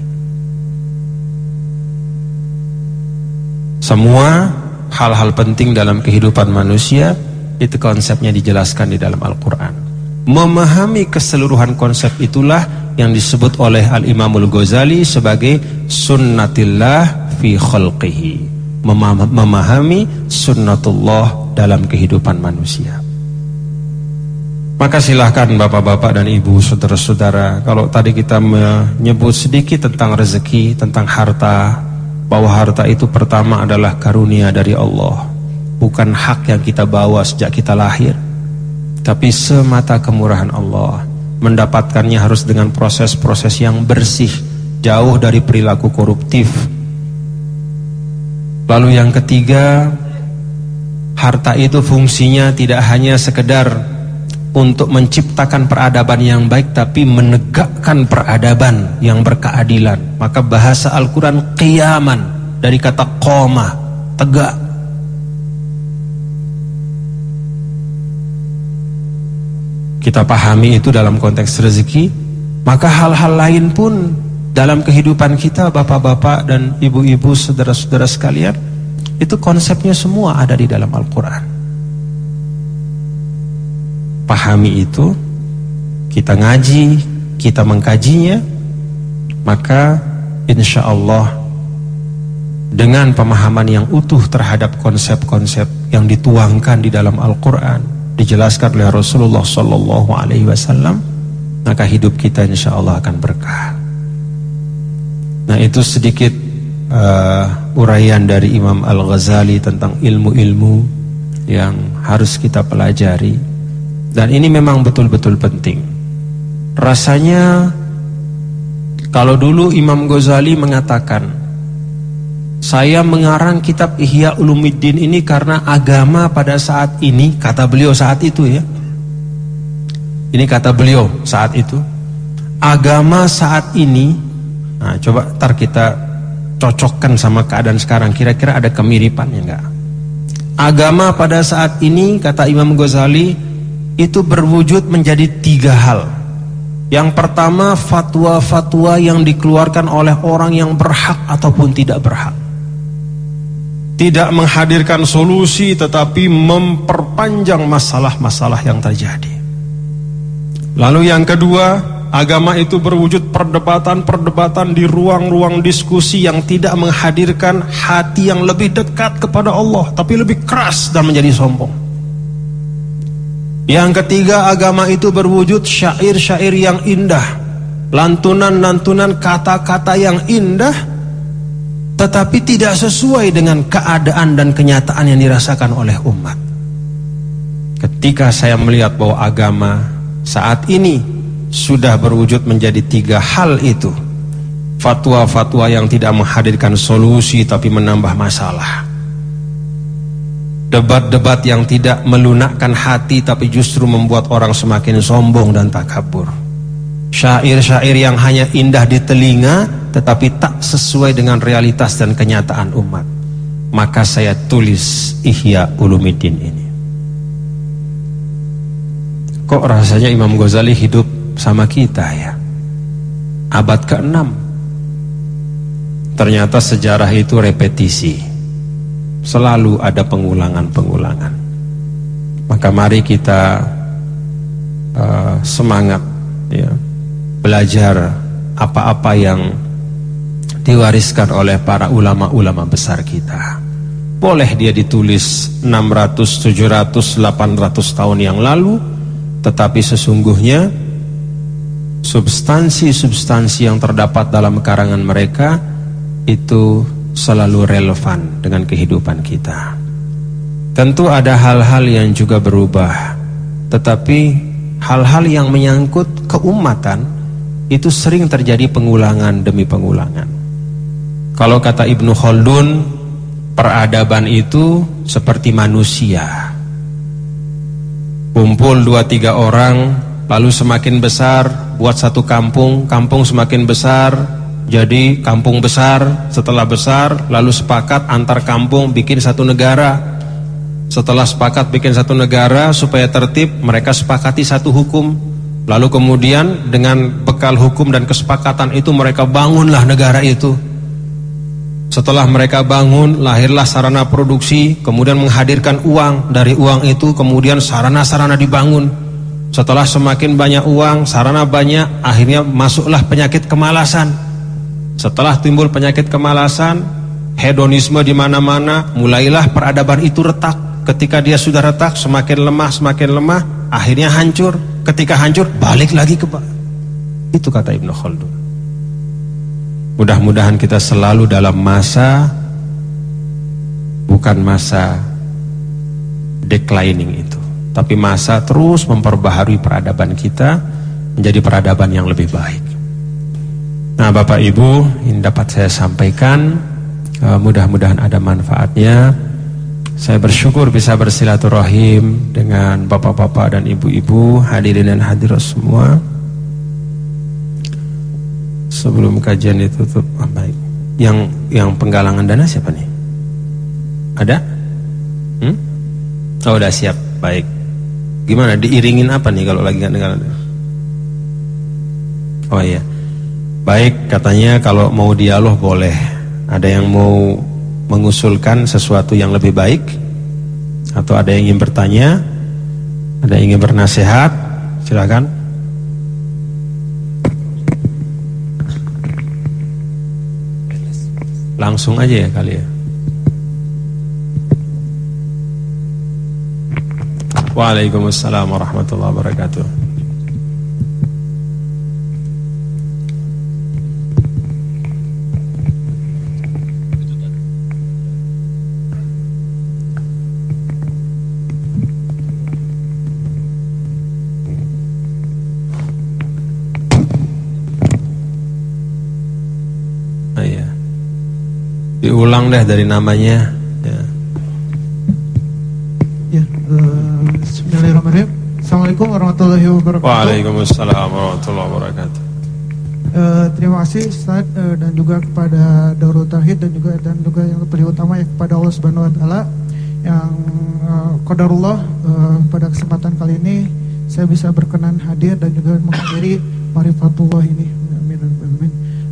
Semua hal-hal penting dalam kehidupan manusia itu konsepnya dijelaskan di dalam Al-Quran. Memahami keseluruhan konsep itulah yang disebut oleh Al-Imamul Ghazali sebagai sunnatillah fi khalqihi. Memahami sunnatullah dalam kehidupan manusia maka silahkan bapak-bapak dan ibu saudara-saudara Kalau tadi kita menyebut sedikit tentang rezeki, tentang harta Bahwa harta itu pertama adalah karunia dari Allah. Bukan hak yang kita bawa sejak kita lahir. Tapi semata kemurahan Allah. Mendapatkannya harus dengan proses-proses yang bersih Jauh dari perilaku koruptif. Lalu yang ketiga Harta itu fungsinya tidak hanya sekedar untuk menciptakan peradaban yang baik tapi menegakkan peradaban yang berkeadilan. Maka bahasa Al-Qur'an qiyaman dari kata qoma, tegak. Kita pahami itu dalam konteks rezeki, maka hal-hal lain pun dalam kehidupan kita bapak-bapak dan ibu-ibu saudara-saudara sekalian itu konsepnya semua ada di dalam Al-Qur'an pahami itu, kita ngaji, kita mengkajinya, maka insya Allah dengan pemahaman yang utuh terhadap konsep-konsep yang dituangkan di dalam Al-Quran, dijelaskan oleh Rasulullah Sallallahu Alaihi Wasallam, maka hidup kita insya Allah akan berkah. Nah itu sedikit uh, uraian dari Imam Al-Ghazali tentang ilmu-ilmu yang harus kita pelajari dan ini memang betul-betul penting. Rasanya kalau dulu Imam Ghazali mengatakan saya mengarang kitab Ihya Ulumuddin ini karena agama pada saat ini kata beliau saat itu ya. Ini kata beliau saat itu. Agama saat ini nah coba ntar kita cocokkan sama keadaan sekarang kira-kira ada kemiripan ya enggak? Agama pada saat ini kata Imam Ghazali itu berwujud menjadi tiga hal. Yang pertama fatwa-fatwa yang dikeluarkan oleh orang yang berhak ataupun tidak berhak. Tidak menghadirkan solusi tetapi memperpanjang masalah-masalah yang terjadi. Lalu yang kedua, agama itu berwujud perdebatan-perdebatan di ruang-ruang diskusi yang tidak menghadirkan hati yang lebih dekat kepada Allah tapi lebih keras dan menjadi sombong. Yang ketiga agama itu berwujud syair-syair yang indah. Lantunan-lantunan kata-kata yang indah Tetapi tidak sesuai dengan keadaan dan kenyataan yang dirasakan oleh umat. Ketika saya melihat bahwa agama saat ini Sudah berwujud menjadi tiga hal itu Fatwa-fatwa yang tidak menghadirkan solusi tapi menambah masalah Debat-debat yang tidak melunakkan hati tapi justru membuat orang semakin sombong dan takabur. Syair-syair yang hanya indah di telinga tetapi tak sesuai dengan realitas dan kenyataan umat. Maka saya tulis Ihya Ulumuddin ini. Kok rasanya Imam Ghazali hidup sama kita ya? Abad ke-6. Ternyata sejarah itu repetisi selalu ada pengulangan-pengulangan. Maka mari kita uh, semangat ya, belajar apa-apa yang diwariskan oleh para ulama-ulama besar kita. Boleh dia ditulis 600, 700, 800 tahun yang lalu, tetapi sesungguhnya substansi-substansi yang terdapat dalam karangan mereka itu selalu relevan dengan kehidupan kita. Tentu ada hal-hal yang juga berubah, tetapi hal-hal yang menyangkut keumatan itu sering terjadi pengulangan demi pengulangan. Kalau kata Ibnu Khaldun, peradaban itu seperti manusia. Kumpul dua tiga orang, lalu semakin besar, buat satu kampung, kampung semakin besar, jadi kampung besar, setelah besar lalu sepakat antar kampung bikin satu negara. Setelah sepakat bikin satu negara supaya tertib, mereka sepakati satu hukum. Lalu kemudian dengan bekal hukum dan kesepakatan itu mereka bangunlah negara itu. Setelah mereka bangun, lahirlah sarana produksi, kemudian menghadirkan uang. Dari uang itu kemudian sarana-sarana dibangun. Setelah semakin banyak uang, sarana banyak, akhirnya masuklah penyakit kemalasan. Setelah timbul penyakit kemalasan, hedonisme di mana-mana, mulailah peradaban itu retak. Ketika dia sudah retak, semakin lemah, semakin lemah, akhirnya hancur. Ketika hancur, balik lagi ke Itu kata Ibnu Khaldun. Mudah-mudahan kita selalu dalam masa bukan masa declining itu, tapi masa terus memperbaharui peradaban kita menjadi peradaban yang lebih baik. Nah, Bapak Ibu, ini dapat saya sampaikan, uh, mudah-mudahan ada manfaatnya. Saya bersyukur bisa bersilaturahim dengan bapak-bapak dan ibu-ibu, hadirin dan hadirat semua. Sebelum kajian ditutup oh, baik. Yang yang penggalangan dana siapa nih? Ada? Hmm? oh udah siap. Baik. Gimana? Diiringin apa nih kalau lagi nggak oh iya baik katanya kalau mau dialog boleh. Ada yang mau mengusulkan sesuatu yang lebih baik? Atau ada yang ingin bertanya? Ada yang ingin bernasehat? Silakan. Langsung aja ya kali ya. Waalaikumsalam warahmatullahi wabarakatuh. Diulang deh dari namanya. Ya. Ya, uh, Bismillahirrahmanirrahim. Assalamualaikum warahmatullahi wabarakatuh. Waalaikumsalam warahmatullahi wabarakatuh. Uh, terima kasih Ustaz uh, dan juga kepada Darul Tauhid dan juga dan juga yang lebih utama ya kepada Allah Subhanahu wa taala yang uh, qadarullah uh, pada kesempatan kali ini saya bisa berkenan hadir dan juga menghadiri Marifatullah ini.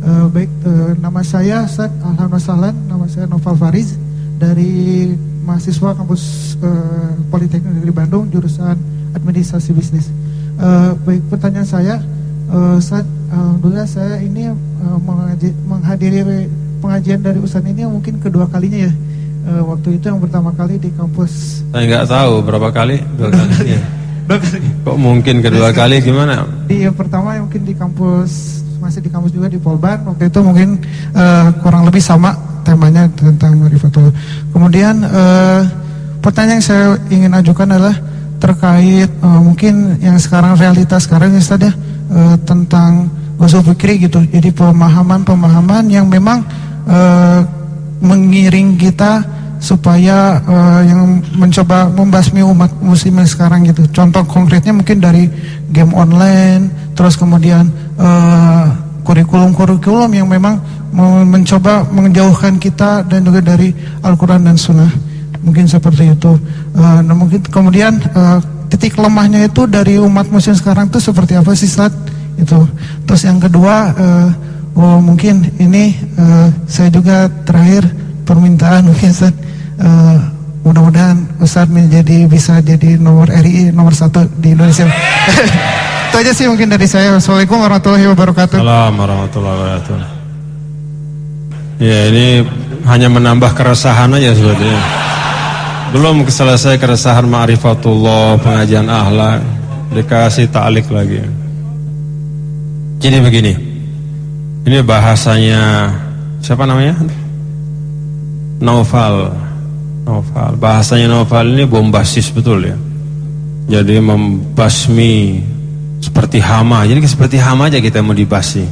Uh, baik, uh, nama saya Ustaz Alhamdulillah nama saya Noval Fariz dari mahasiswa kampus uh, Politeknik Negeri Bandung jurusan Administrasi Bisnis. Uh, baik, pertanyaan saya, uh, Ustaz, Alhamdulillah saya ini uh, menghadiri pengajian dari Ustaz ini mungkin kedua kalinya ya. Uh, waktu itu yang pertama kali di kampus. Saya nggak tahu berapa kali, dua kali. ya. Kok mungkin kedua kali gimana? Di yang pertama mungkin di kampus masih di kampus juga di Polban waktu itu mungkin uh, kurang lebih sama temanya tentang marifatul. Kemudian uh, pertanyaan yang saya ingin ajukan adalah terkait uh, mungkin yang sekarang realitas sekarang ya uh, tentang usul fikri gitu. Jadi pemahaman-pemahaman yang memang uh, mengiring kita supaya uh, yang mencoba membasmi umat muslim sekarang gitu. Contoh konkretnya mungkin dari game online, terus kemudian kurikulum-kurikulum uh, yang memang mencoba menjauhkan kita dan juga dari Al-Quran dan Sunnah. Mungkin seperti itu. Uh, nah mungkin kemudian uh, titik lemahnya itu dari umat muslim sekarang itu seperti apa sih Ustaz? Itu. Terus yang kedua, uh, oh, mungkin ini saya juga terakhir permintaan mungkin Ustaz mudah-mudahan Ustaz menjadi bisa jadi nomor RI nomor satu di Indonesia. Itu aja sih mungkin dari saya. Assalamualaikum warahmatullahi wabarakatuh. Assalamualaikum warahmatullahi wabarakatuh. Ya ini hanya menambah keresahan aja sebetulnya. Belum selesai keresahan ma'rifatullah, pengajian ahlak, dikasih ta'lik lagi. Jadi begini. Ini bahasanya siapa namanya? Novel. Novel. Bahasanya novel ini bombastis betul ya. Jadi membasmi seperti hama. Jadi seperti hama aja kita mau dibasmi.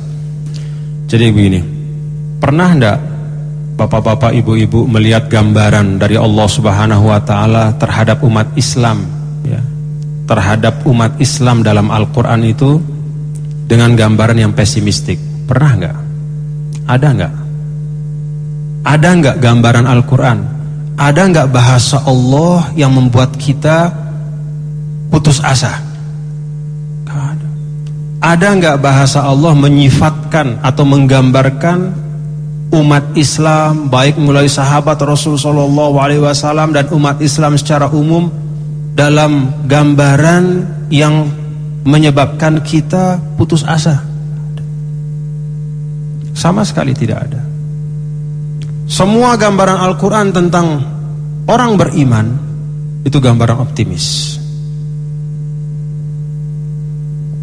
Jadi begini. Pernah enggak Bapak-bapak, ibu-ibu melihat gambaran dari Allah Subhanahu wa taala terhadap umat Islam ya. Terhadap umat Islam dalam Al-Qur'an itu dengan gambaran yang pesimistik. Pernah enggak? Ada enggak? Ada enggak gambaran Al-Quran? Ada enggak bahasa Allah yang membuat kita putus asa? Ada. Enggak bahasa Allah menyifatkan atau menggambarkan umat Islam baik mulai sahabat Rasul Shallallahu Alaihi Wasallam dan umat Islam secara umum dalam gambaran yang menyebabkan kita putus asa? Sama sekali tidak ada. Semua gambaran Al-Quran tentang orang beriman itu gambaran optimis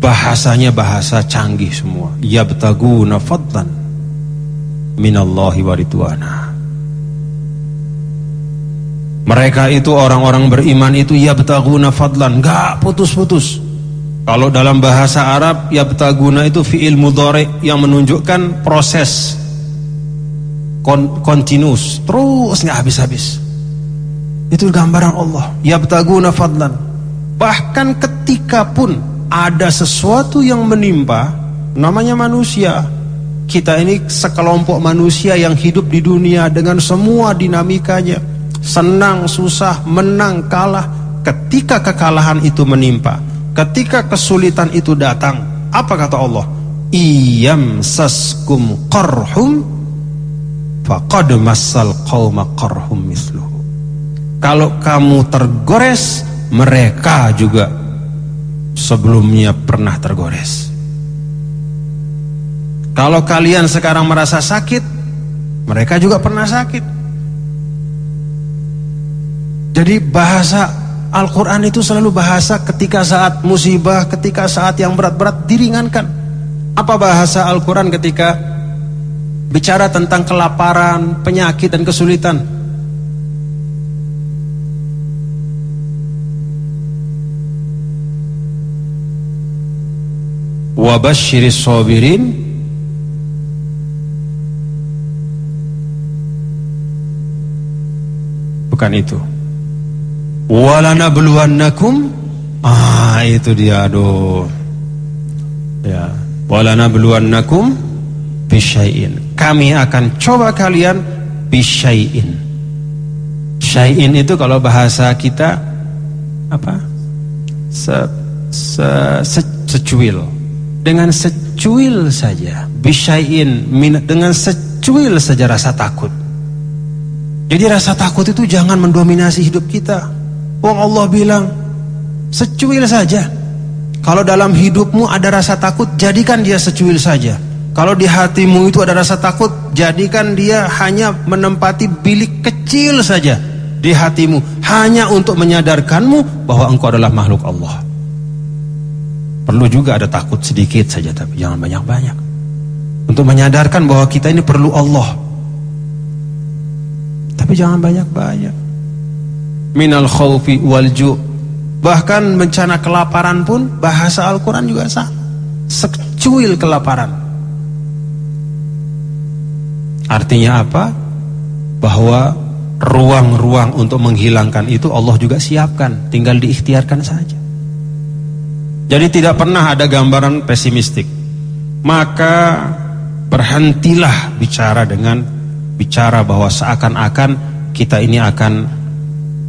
bahasanya bahasa canggih semua. Yabtaguna fadlan minallahi waridwana mereka itu orang-orang beriman itu yabtaguna fadlan. Gak putus-putus. Kalau dalam bahasa Arab yabtaguna itu fi'il mudhari yang menunjukkan proses kontinus terus nggak habis-habis. Itu gambaran Allah. Yabtaguna fadlan. Bahkan ketika pun ada sesuatu yang menimpa namanya manusia. Kita ini sekelompok manusia yang hidup di dunia dengan semua dinamikanya. Senang susah menang kalah. Ketika kekalahan itu menimpa ketika kesulitan itu datang apa kata Allah? Iyam saskum qarhum faqad massal qauma qarhum misluhu. Kalau kamu tergores mereka juga sebelumnya pernah tergores. Kalau kalian sekarang merasa sakit, mereka juga pernah sakit. Jadi bahasa Al-Quran itu selalu bahasa ketika saat musibah, ketika saat yang berat-berat diringankan. Apa bahasa Al-Quran ketika bicara tentang kelaparan, penyakit dan kesulitan? Wabashiris sabirin bukan itu. Walana beluannakum ah itu dia aduh. Ya. Walana beluannakum bisyai'in. Kami akan coba kalian bisyai'in. Syai'in itu kalau bahasa kita apa? Se, se, se secuil dengan secuil saja. Bisain dengan secuil saja rasa takut. Jadi rasa takut itu jangan mendominasi hidup kita. Wong Allah bilang secuil saja. Kalau dalam hidupmu ada rasa takut jadikan dia secuil saja. Kalau di hatimu itu ada rasa takut jadikan dia hanya menempati bilik kecil saja di hatimu. Hanya untuk menyadarkanmu bahwa engkau adalah makhluk Allah Perlu juga ada takut sedikit saja tapi jangan banyak-banyak. Untuk menyadarkan bahwa kita ini perlu Allah. Tapi jangan banyak-banyak. Minal khawfi wal ju' Bahkan bencana kelaparan pun bahasa Al-Quran juga sah. Secuil kelaparan. Artinya apa? Bahwa ruang-ruang untuk menghilangkan itu Allah juga siapkan. Tinggal diikhtiarkan saja. Jadi tidak pernah ada gambaran pesimistik. Maka berhentilah bicara dengan bicara bahwa seakan-akan kita ini akan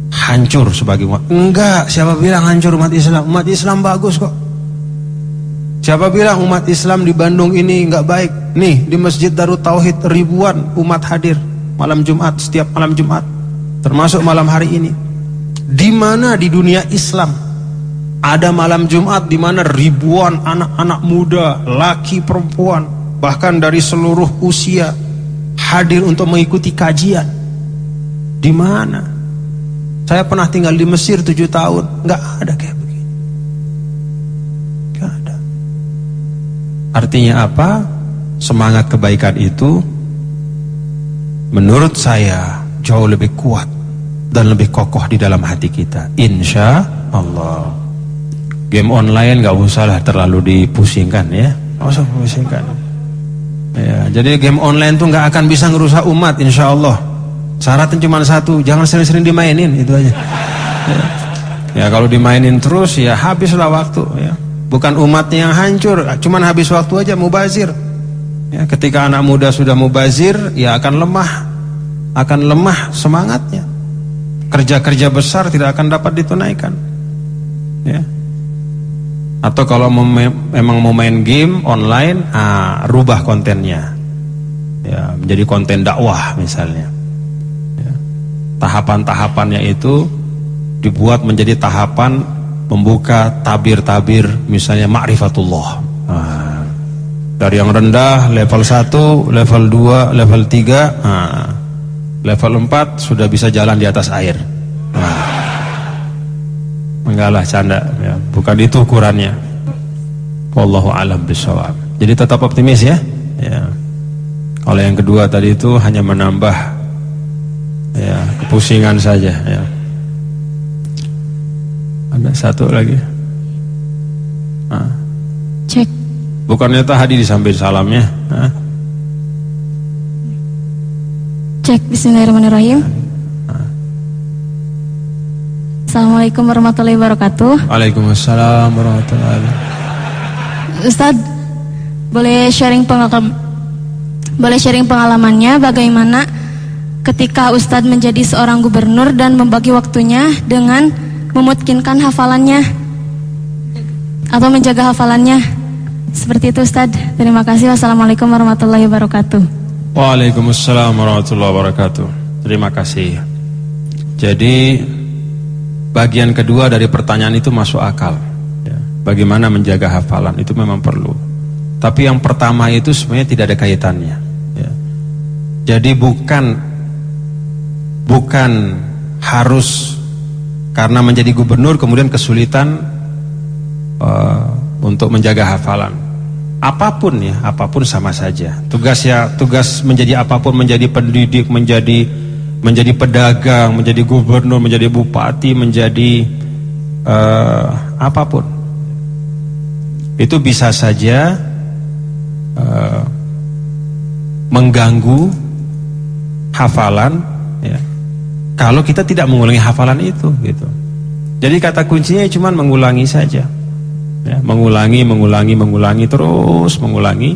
hancur sebagai umat. Enggak, siapa bilang hancur umat Islam? Umat Islam bagus kok. Siapa bilang umat Islam di Bandung ini enggak baik? Nih, di Masjid Darut Tauhid ribuan umat hadir malam Jumat, setiap malam Jumat. Termasuk malam hari ini. Di mana di dunia Islam ada malam Jumat di mana ribuan anak-anak muda, laki perempuan, bahkan dari seluruh usia hadir untuk mengikuti kajian. Di mana? Saya pernah tinggal di Mesir tujuh tahun, nggak ada kayak begini. Nggak ada. Artinya apa? Semangat kebaikan itu menurut saya jauh lebih kuat dan lebih kokoh di dalam hati kita. Insya Allah game online nggak usah lah terlalu dipusingkan ya. Nggak usah pusingkan ya jadi game online tuh nggak akan bisa ngerusak umat insya Allah syaratnya cuma satu jangan sering-sering dimainin itu aja. Ya. ya kalau dimainin terus ya habislah waktu ya. Bukan umatnya yang hancur cuman habis waktu aja mubazir. Ya ketika anak muda sudah mubazir ya akan lemah akan lemah semangatnya. Kerja-kerja besar tidak akan dapat ditunaikan. Ya atau kalau memang mau main game online, ah, rubah kontennya. Ya, menjadi konten dakwah misalnya. Ya. Tahapan-tahapannya itu dibuat menjadi tahapan membuka tabir-tabir misalnya ma'rifatullah. Nah, dari yang rendah level 1, level 2, level 3, nah, level 4 sudah bisa jalan di atas air. Nah, enggak lah canda ya. bukan itu ukurannya. Wallahu alam bisawab. Jadi tetap optimis ya. Ya. Kalau yang kedua tadi itu hanya menambah ya kepusingan saja ya. Ada satu lagi. Nah. Cek. Bukannya tadi disampaikan salamnya? Nah. Cek Bismillahirrahmanirrahim. Assalamualaikum warahmatullahi wabarakatuh. Waalaikumsalam warahmatullahi wabarakatuh. Ustaz, boleh sharing pengalaman boleh sharing pengalamannya bagaimana ketika Ustadz menjadi seorang gubernur dan membagi waktunya dengan memutkinkan hafalannya atau menjaga hafalannya. Seperti itu Ustaz. Terima kasih. Wassalamualaikum warahmatullahi wabarakatuh. Waalaikumsalam warahmatullahi wabarakatuh. Terima kasih. Jadi bagian kedua dari pertanyaan itu masuk akal. Ya. Bagaimana menjaga hafalan itu memang perlu. Tapi yang pertama itu sebenarnya tidak ada kaitannya. Ya. Jadi bukan bukan harus karena menjadi gubernur kemudian kesulitan uh, untuk menjaga hafalan. Apa pun ya, apa pun sama saja. Tugas ya, tugas menjadi apa pun, menjadi pendidik, menjadi menjadi pedagang, menjadi gubernur, menjadi bupati, menjadi uh, apa pun. Itu bisa saja uh, mengganggu hafalan ya kalau kita tidak mengulangi hafalan itu gitu. Jadi kata kuncinya cuma mengulangi saja. Ya, mengulangi, mengulangi, mengulangi terus mengulangi.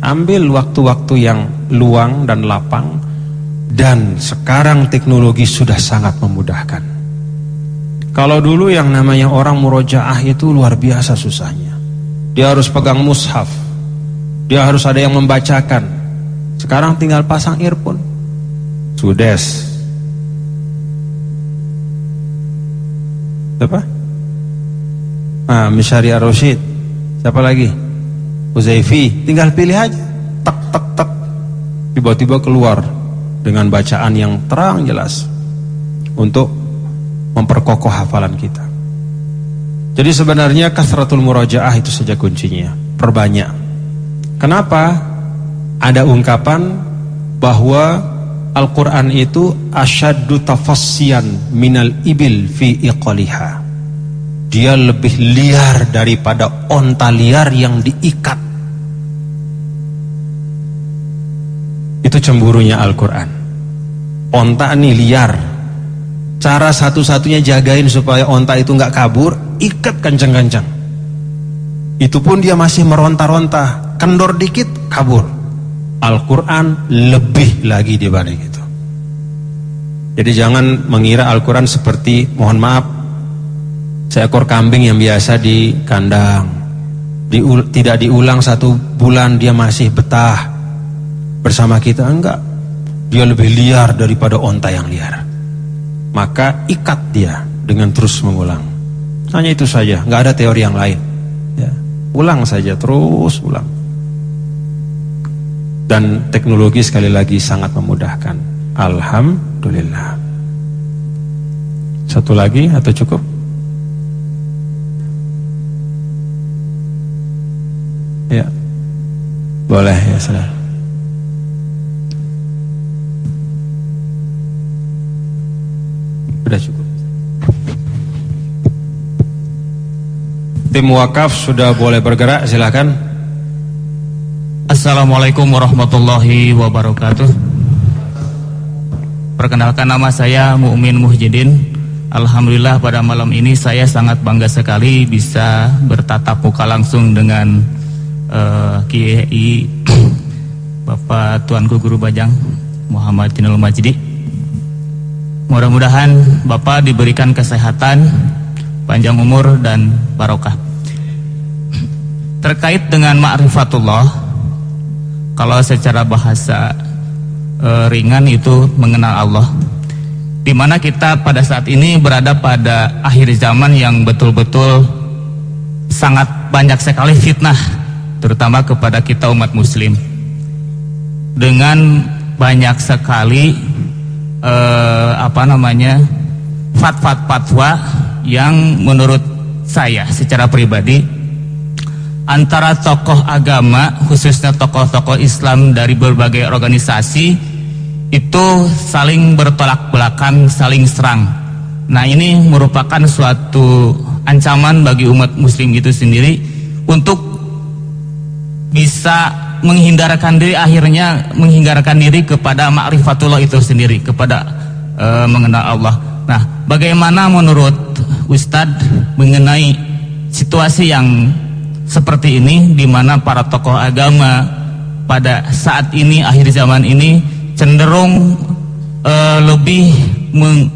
Ambil waktu-waktu yang luang dan lapang dan sekarang teknologi sudah sangat memudahkan. Kalau dulu yang namanya orang murojaah itu luar biasa susahnya. Dia harus pegang mushaf. Dia harus ada yang membacakan. Sekarang tinggal pasang earphone. Sudes Siapa? Ah, Misyari Ar-Rasyid. Siapa lagi? Uzaifi. Tinggal pilih aja. Tak tak tak. Tiba-tiba keluar dengan bacaan yang terang jelas untuk memperkokoh hafalan kita. Jadi sebenarnya kasratul murajaah itu saja kuncinya. Perbanyak. Kenapa? Ada ungkapan bahwa Al-Quran itu asyaddu tafassian minal ibil fi iqaliha. Dia lebih liar daripada onta liar yang diikat. Itu cemburunya Al-Quran. Onta ini liar. Cara satu-satunya jagain supaya onta itu nggak kabur, ikat kencang-kencang. Itu pun dia masih meronta-ronta, kendor dikit kabur. Al-Quran lebih lagi dibanding itu. Jadi jangan mengira Al-Quran seperti, mohon maaf, seekor kambing yang biasa di kandang. Diul, tidak diulang satu bulan dia masih betah bersama kita. Enggak, dia lebih liar daripada onta yang liar. Maka ikat dia dengan terus mengulang. Hanya itu saja, nggak ada teori yang lain. Ya, ulang saja, terus ulang dan teknologi sekali lagi sangat memudahkan. Alhamdulillah. Satu lagi atau cukup? Ya. Boleh ya, Saudara. Sudah cukup. Tim wakaf sudah boleh bergerak, silakan. Assalamualaikum warahmatullahi wabarakatuh Perkenalkan nama saya Mu'min Muhjidin Alhamdulillah pada malam ini saya sangat bangga sekali bisa bertatap muka langsung dengan uh, Kiai Bapak Tuanku Guru Bajang Muhammad Jinul Majdi Mudah-mudahan Bapak diberikan kesehatan, panjang umur dan barokah Terkait dengan ma'rifatullah kalau secara bahasa uh, ringan itu mengenal Allah. Di mana kita pada saat ini berada pada akhir zaman yang betul-betul sangat banyak sekali fitnah terutama kepada kita umat muslim. Dengan banyak sekali uh, apa namanya fatwa-fatwa yang menurut saya secara pribadi antara tokoh agama khususnya tokoh-tokoh Islam dari berbagai organisasi itu saling bertolak belakang, saling serang. Nah, ini merupakan suatu ancaman bagi umat muslim itu sendiri untuk bisa menghindarkan diri akhirnya menghindarkan diri kepada ma'rifatullah itu sendiri, kepada uh, mengenal Allah. Nah, bagaimana menurut Ustadz mengenai situasi yang seperti ini di mana para tokoh agama pada saat ini akhir zaman ini cenderung uh, lebih meng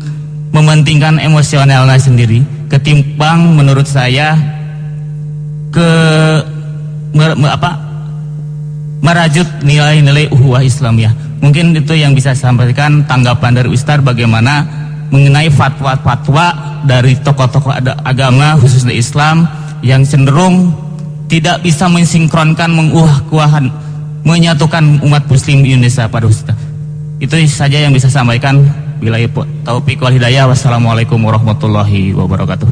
mementingkan emosionalnya sendiri ketimbang menurut saya ke mer, mer, apa merajut nilai-nilai uhuwah Islamiyah. Mungkin itu yang bisa sampaikan tanggapan dari Ustaz bagaimana mengenai fatwa-fatwa dari tokoh-tokoh agama khususnya Islam yang cenderung tidak bisa mensinkronkan menguah-kuahan menyatukan umat muslim Indonesia pada Ustaz. Itu saja yang bisa sampaikan. Bila taufik wal hidayah. Wassalamualaikum warahmatullahi wabarakatuh.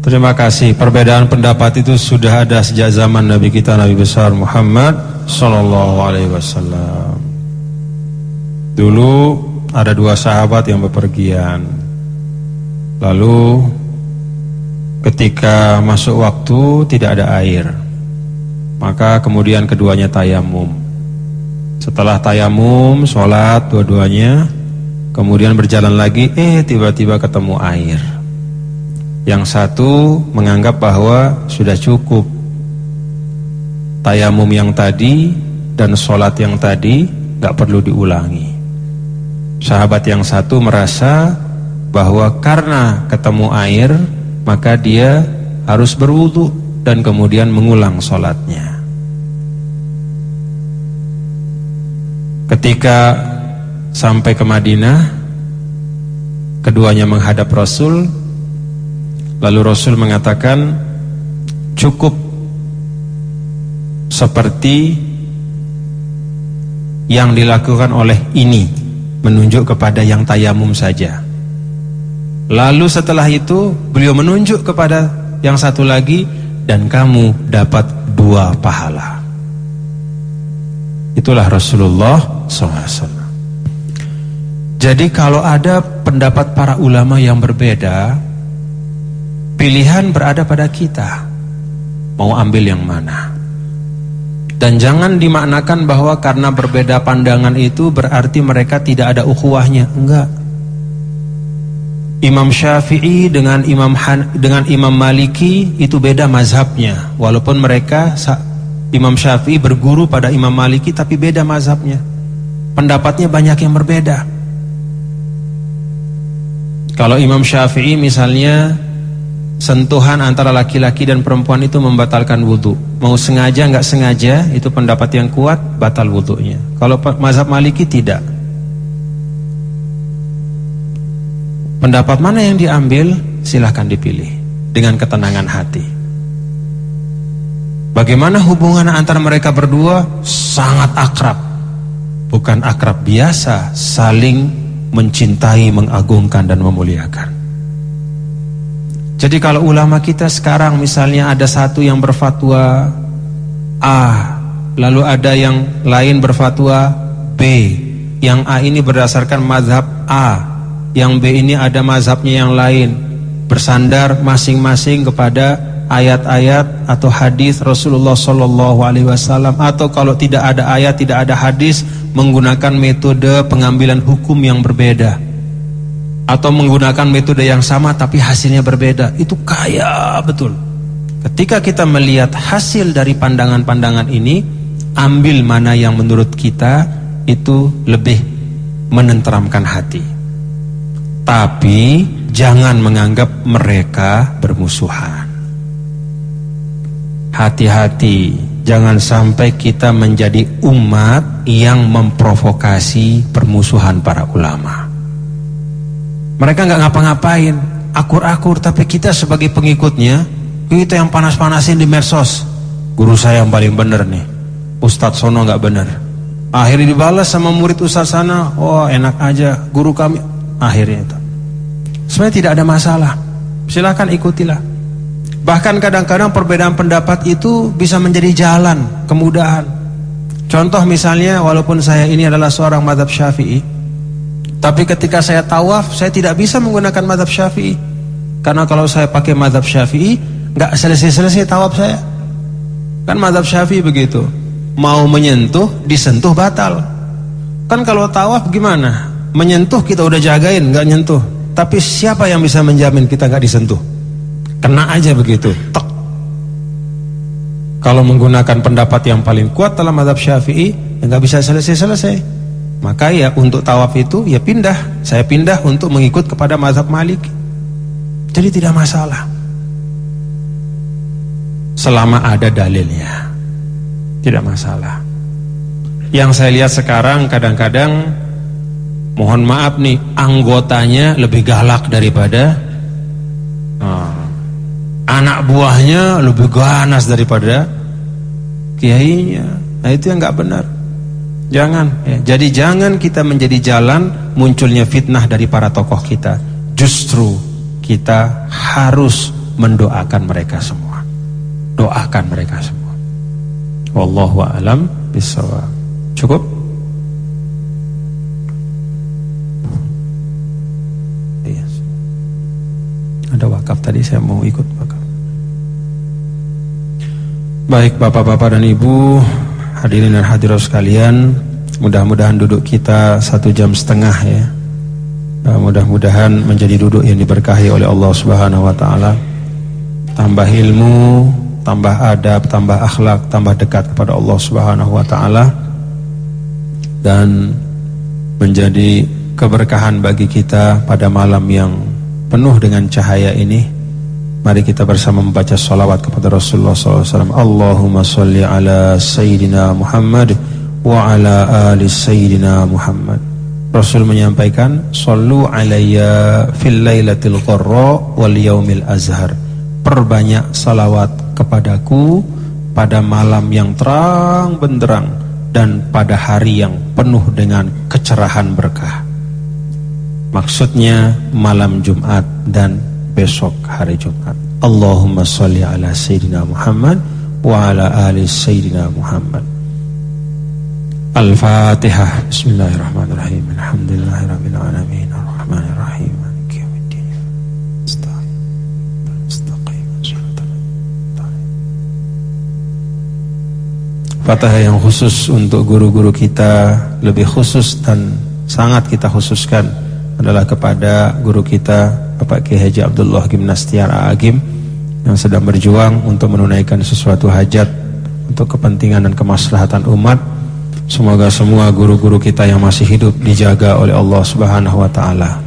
Terima kasih. Perbedaan pendapat itu sudah ada sejak zaman Nabi kita Nabi besar Muhammad sallallahu alaihi wasallam. Dulu ada dua sahabat yang bepergian. Lalu ketika masuk waktu tidak ada air. Maka kemudian keduanya tayamum. Setelah tayamum, sholat dua-duanya, kemudian berjalan lagi, eh tiba-tiba ketemu air. Yang satu menganggap bahwa sudah cukup tayamum yang tadi dan sholat yang tadi gak perlu diulangi. Sahabat yang satu merasa bahwa karena ketemu air maka dia harus berwudu dan kemudian mengulang sholatnya. Ketika sampai ke Madinah, keduanya menghadap Rasul, lalu Rasul mengatakan, cukup seperti yang dilakukan oleh ini menunjuk kepada yang tayamum saja. Lalu setelah itu beliau menunjuk kepada yang satu lagi dan kamu dapat dua pahala. Itulah Rasulullah SAW. Jadi kalau ada pendapat para ulama yang berbeda, pilihan berada pada kita. Mau ambil yang mana? Dan jangan dimaknakan bahwa karena berbeda pandangan itu berarti mereka tidak ada ukhuwahnya. Enggak. Imam Syafi'i dengan Imam Han, dengan Imam Maliki itu beda mazhabnya. Walaupun mereka Imam Syafi'i berguru pada Imam Maliki tapi beda mazhabnya. Pendapatnya banyak yang berbeda. Kalau Imam Syafi'i misalnya sentuhan antara laki-laki dan perempuan itu membatalkan wudhu mau sengaja nggak sengaja itu pendapat yang kuat batal wudhunya kalau mazhab maliki tidak. Pendapat mana yang diambil? Silahkan dipilih. Dengan ketenangan hati. Bagaimana hubungan antara mereka berdua? Sangat akrab. Bukan akrab biasa. Saling mencintai mengagungkan dan memuliakan jadi kalau ulama kita sekarang misalnya ada satu yang berfatwa A, lalu ada yang lain berfatwa B. Yang A ini berdasarkan mazhab A, yang B ini ada mazhabnya yang lain. Bersandar masing-masing kepada ayat-ayat atau hadis Rasulullah Shallallahu Alaihi Wasallam atau kalau tidak ada ayat tidak ada hadis menggunakan metode pengambilan hukum yang berbeda atau menggunakan metode yang sama tapi hasilnya berbeda. Itu kaya betul. Ketika kita melihat hasil dari pandangan-pandangan ini ambil mana yang menurut kita itu lebih menenteramkan hati. Tapi jangan menganggap mereka bermusuhan. Hati-hati jangan sampai kita menjadi umat yang memprovokasi permusuhan para ulama. Mereka nggak ngapa-ngapain, akur-akur, tapi kita sebagai pengikutnya, kita yang panas-panasin di medsos. Guru saya yang paling benar nih, Ustadz Sono nggak benar. Akhirnya dibalas sama murid Ustadz sana, oh enak aja, guru kami. Akhirnya itu. Sebenarnya tidak ada masalah, silahkan ikutilah. Bahkan kadang-kadang perbedaan pendapat itu bisa menjadi jalan, kemudahan. Contoh misalnya, walaupun saya ini adalah seorang madhab syafi'i, tapi ketika saya tawaf, saya tidak bisa menggunakan madhab syafi'i. Karena kalau saya pakai madhab syafi'i, nggak selesai-selesai tawaf saya. Kan madhab syafi'i begitu. Mau menyentuh, disentuh batal. Kan kalau tawaf gimana? Menyentuh kita udah jagain, nggak nyentuh. Tapi siapa yang bisa menjamin kita nggak disentuh? Kena aja begitu. Tok. Kalau menggunakan pendapat yang paling kuat dalam madhab syafi'i, ya nggak bisa selesai-selesai. Maka ya untuk tawaf itu ya pindah. Saya pindah untuk mengikut kepada mazhab Malik. Jadi tidak masalah. Selama ada dalilnya. Tidak masalah. Yang saya lihat sekarang kadang-kadang mohon maaf nih anggotanya lebih galak daripada uh, anak buahnya lebih ganas daripada kiainya. Nah itu yang nggak benar. Jangan. Ya. Jadi jangan kita menjadi jalan munculnya fitnah dari para tokoh kita. Justru kita harus mendoakan mereka semua. Doakan mereka semua. Wallahu a'lam bishawab. Cukup? Iya. Ada wakaf tadi saya mau ikut wakaf. Baik Bapak-bapak dan Ibu Hadirin dan hadirat sekalian, mudah-mudahan duduk kita satu jam setengah ya. Mudah-mudahan menjadi duduk yang diberkahi oleh Allah Subhanahu Wa Taala. Tambah ilmu, tambah adab, tambah akhlak, tambah dekat kepada Allah Subhanahu Wa Taala dan menjadi keberkahan bagi kita pada malam yang penuh dengan cahaya ini Mari kita bersama membaca salawat kepada Rasulullah SAW. Allahumma salli ala Sayyidina Muhammad wa ala ali Sayyidina Muhammad. Rasul menyampaikan, Sallu alaiya fil laylatil qarra wal yaumil azhar. Perbanyak salawat kepadaku pada malam yang terang benderang dan pada hari yang penuh dengan kecerahan berkah. Maksudnya malam Jumat dan besok hari Jumat. Allahumma salli ala Sayyidina Muhammad wa ala ali Sayyidina Muhammad. Al-Fatihah. Bismillahirrahmanirrahim. Alhamdulillahirabbil alamin. Arrahmanirrahim. Maliki. Fatihah yang khusus untuk guru-guru kita lebih khusus dan sangat kita khususkan adalah kepada guru kita Bapak Kiai Haji Abdullah Gimnastiar Agim yang sedang berjuang untuk menunaikan sesuatu hajat untuk kepentingan dan kemaslahatan umat. Semoga semua guru-guru kita yang masih hidup dijaga oleh Allah Subhanahu wa taala.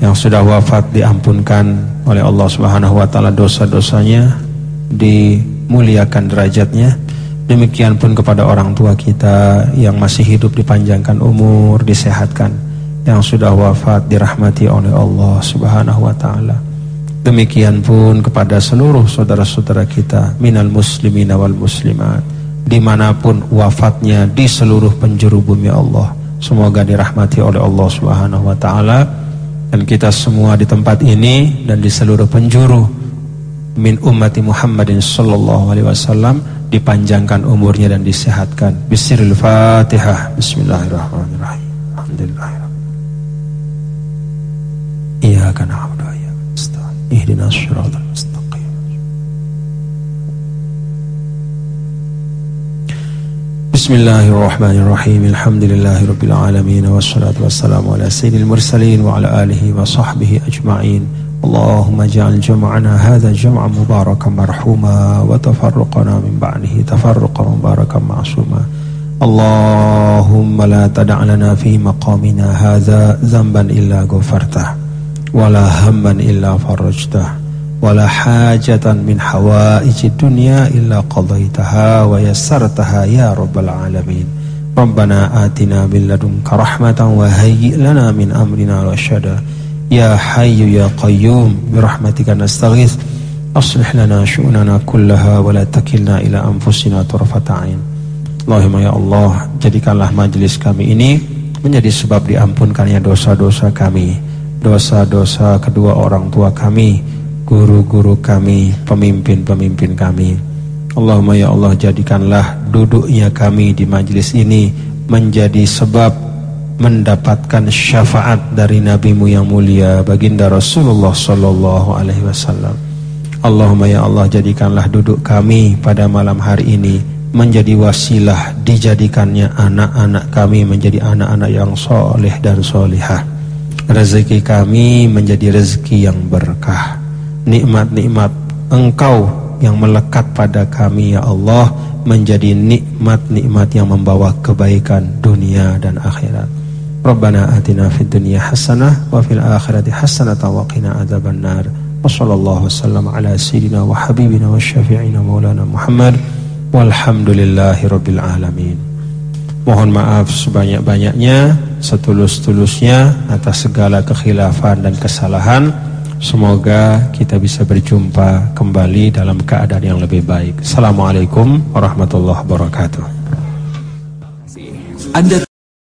Yang sudah wafat diampunkan oleh Allah Subhanahu wa taala dosa-dosanya, dimuliakan derajatnya. Demikian pun kepada orang tua kita yang masih hidup dipanjangkan umur, disehatkan yang sudah wafat dirahmati oleh Allah Subhanahu wa taala. Demikian pun kepada seluruh saudara-saudara kita minal muslimin wal muslimat di mana pun wafatnya di seluruh penjuru bumi Allah. Semoga dirahmati oleh Allah Subhanahu wa taala dan kita semua di tempat ini dan di seluruh penjuru min ummati Muhammadin sallallahu alaihi wasallam dipanjangkan umurnya dan disehatkan. Bismillahirrahmanirrahim. Bismillahirrahmanirrahim. Alhamdulillah. إياك نعبد وإياك نستعين. اهدنا الصراط المستقيم. بسم الله الرحمن الرحيم. الحمد لله رب العالمين والصلاة والسلام على سيد المرسلين وعلى آله وصحبه أجمعين. اللهم اجعل جمعنا هذا جمعا مباركا مرحوما وتفرقنا من بعده تفرقا مباركا معصوما. اللهم لا تدع لنا في مقامنا هذا ذنبا إلا غفرته. wala hamman illa farajtah wala hajatan min hawaiji dunya illa qadaitaha wa yassartaha ya rabbal alamin. Rabbana atina min ladunka rahmatan wa hayyi lana min amrina rasyada ya hayyu ya qayyum bi rahmatika nastaghits aslih lana syu'nana kullaha wa la takilna ila anfusina turfata ain Allahumma ya Allah jadikanlah majlis kami ini menjadi sebab diampunkannya dosa-dosa kami dosa-dosa kedua orang tua kami guru-guru kami pemimpin-pemimpin kami Allahumma ya Allah jadikanlah duduknya kami di majelis ini menjadi sebab mendapatkan syafaat dari nabimu yang mulia baginda Rasulullah sallallahu alaihi wasallam. Allahumma ya Allah jadikanlah duduk kami pada malam hari ini menjadi wasilah dijadikannya anak-anak kami menjadi anak-anak yang soleh dan solihah. Rezeki kami menjadi rezeki yang berkah. Nikmat-nikmat engkau yang melekat pada kami ya Allah menjadi nikmat-nikmat yang membawa kebaikan dunia dan akhirat. Rabbana atina fid dunya hasanah wa fil akhirati hasanah wa qina adzabannar. Wa sallallahu wasallam ala sayyidina wa habibina wa syafi'ina maulana Muhammad walhamdulillahi rabbil alamin. Mohon maaf sebanyak-banyaknya, setulus-tulusnya atas segala kekhilafan dan kesalahan. Semoga kita bisa berjumpa kembali dalam keadaan yang lebih baik. Assalamualaikum warahmatullahi wabarakatuh. Anda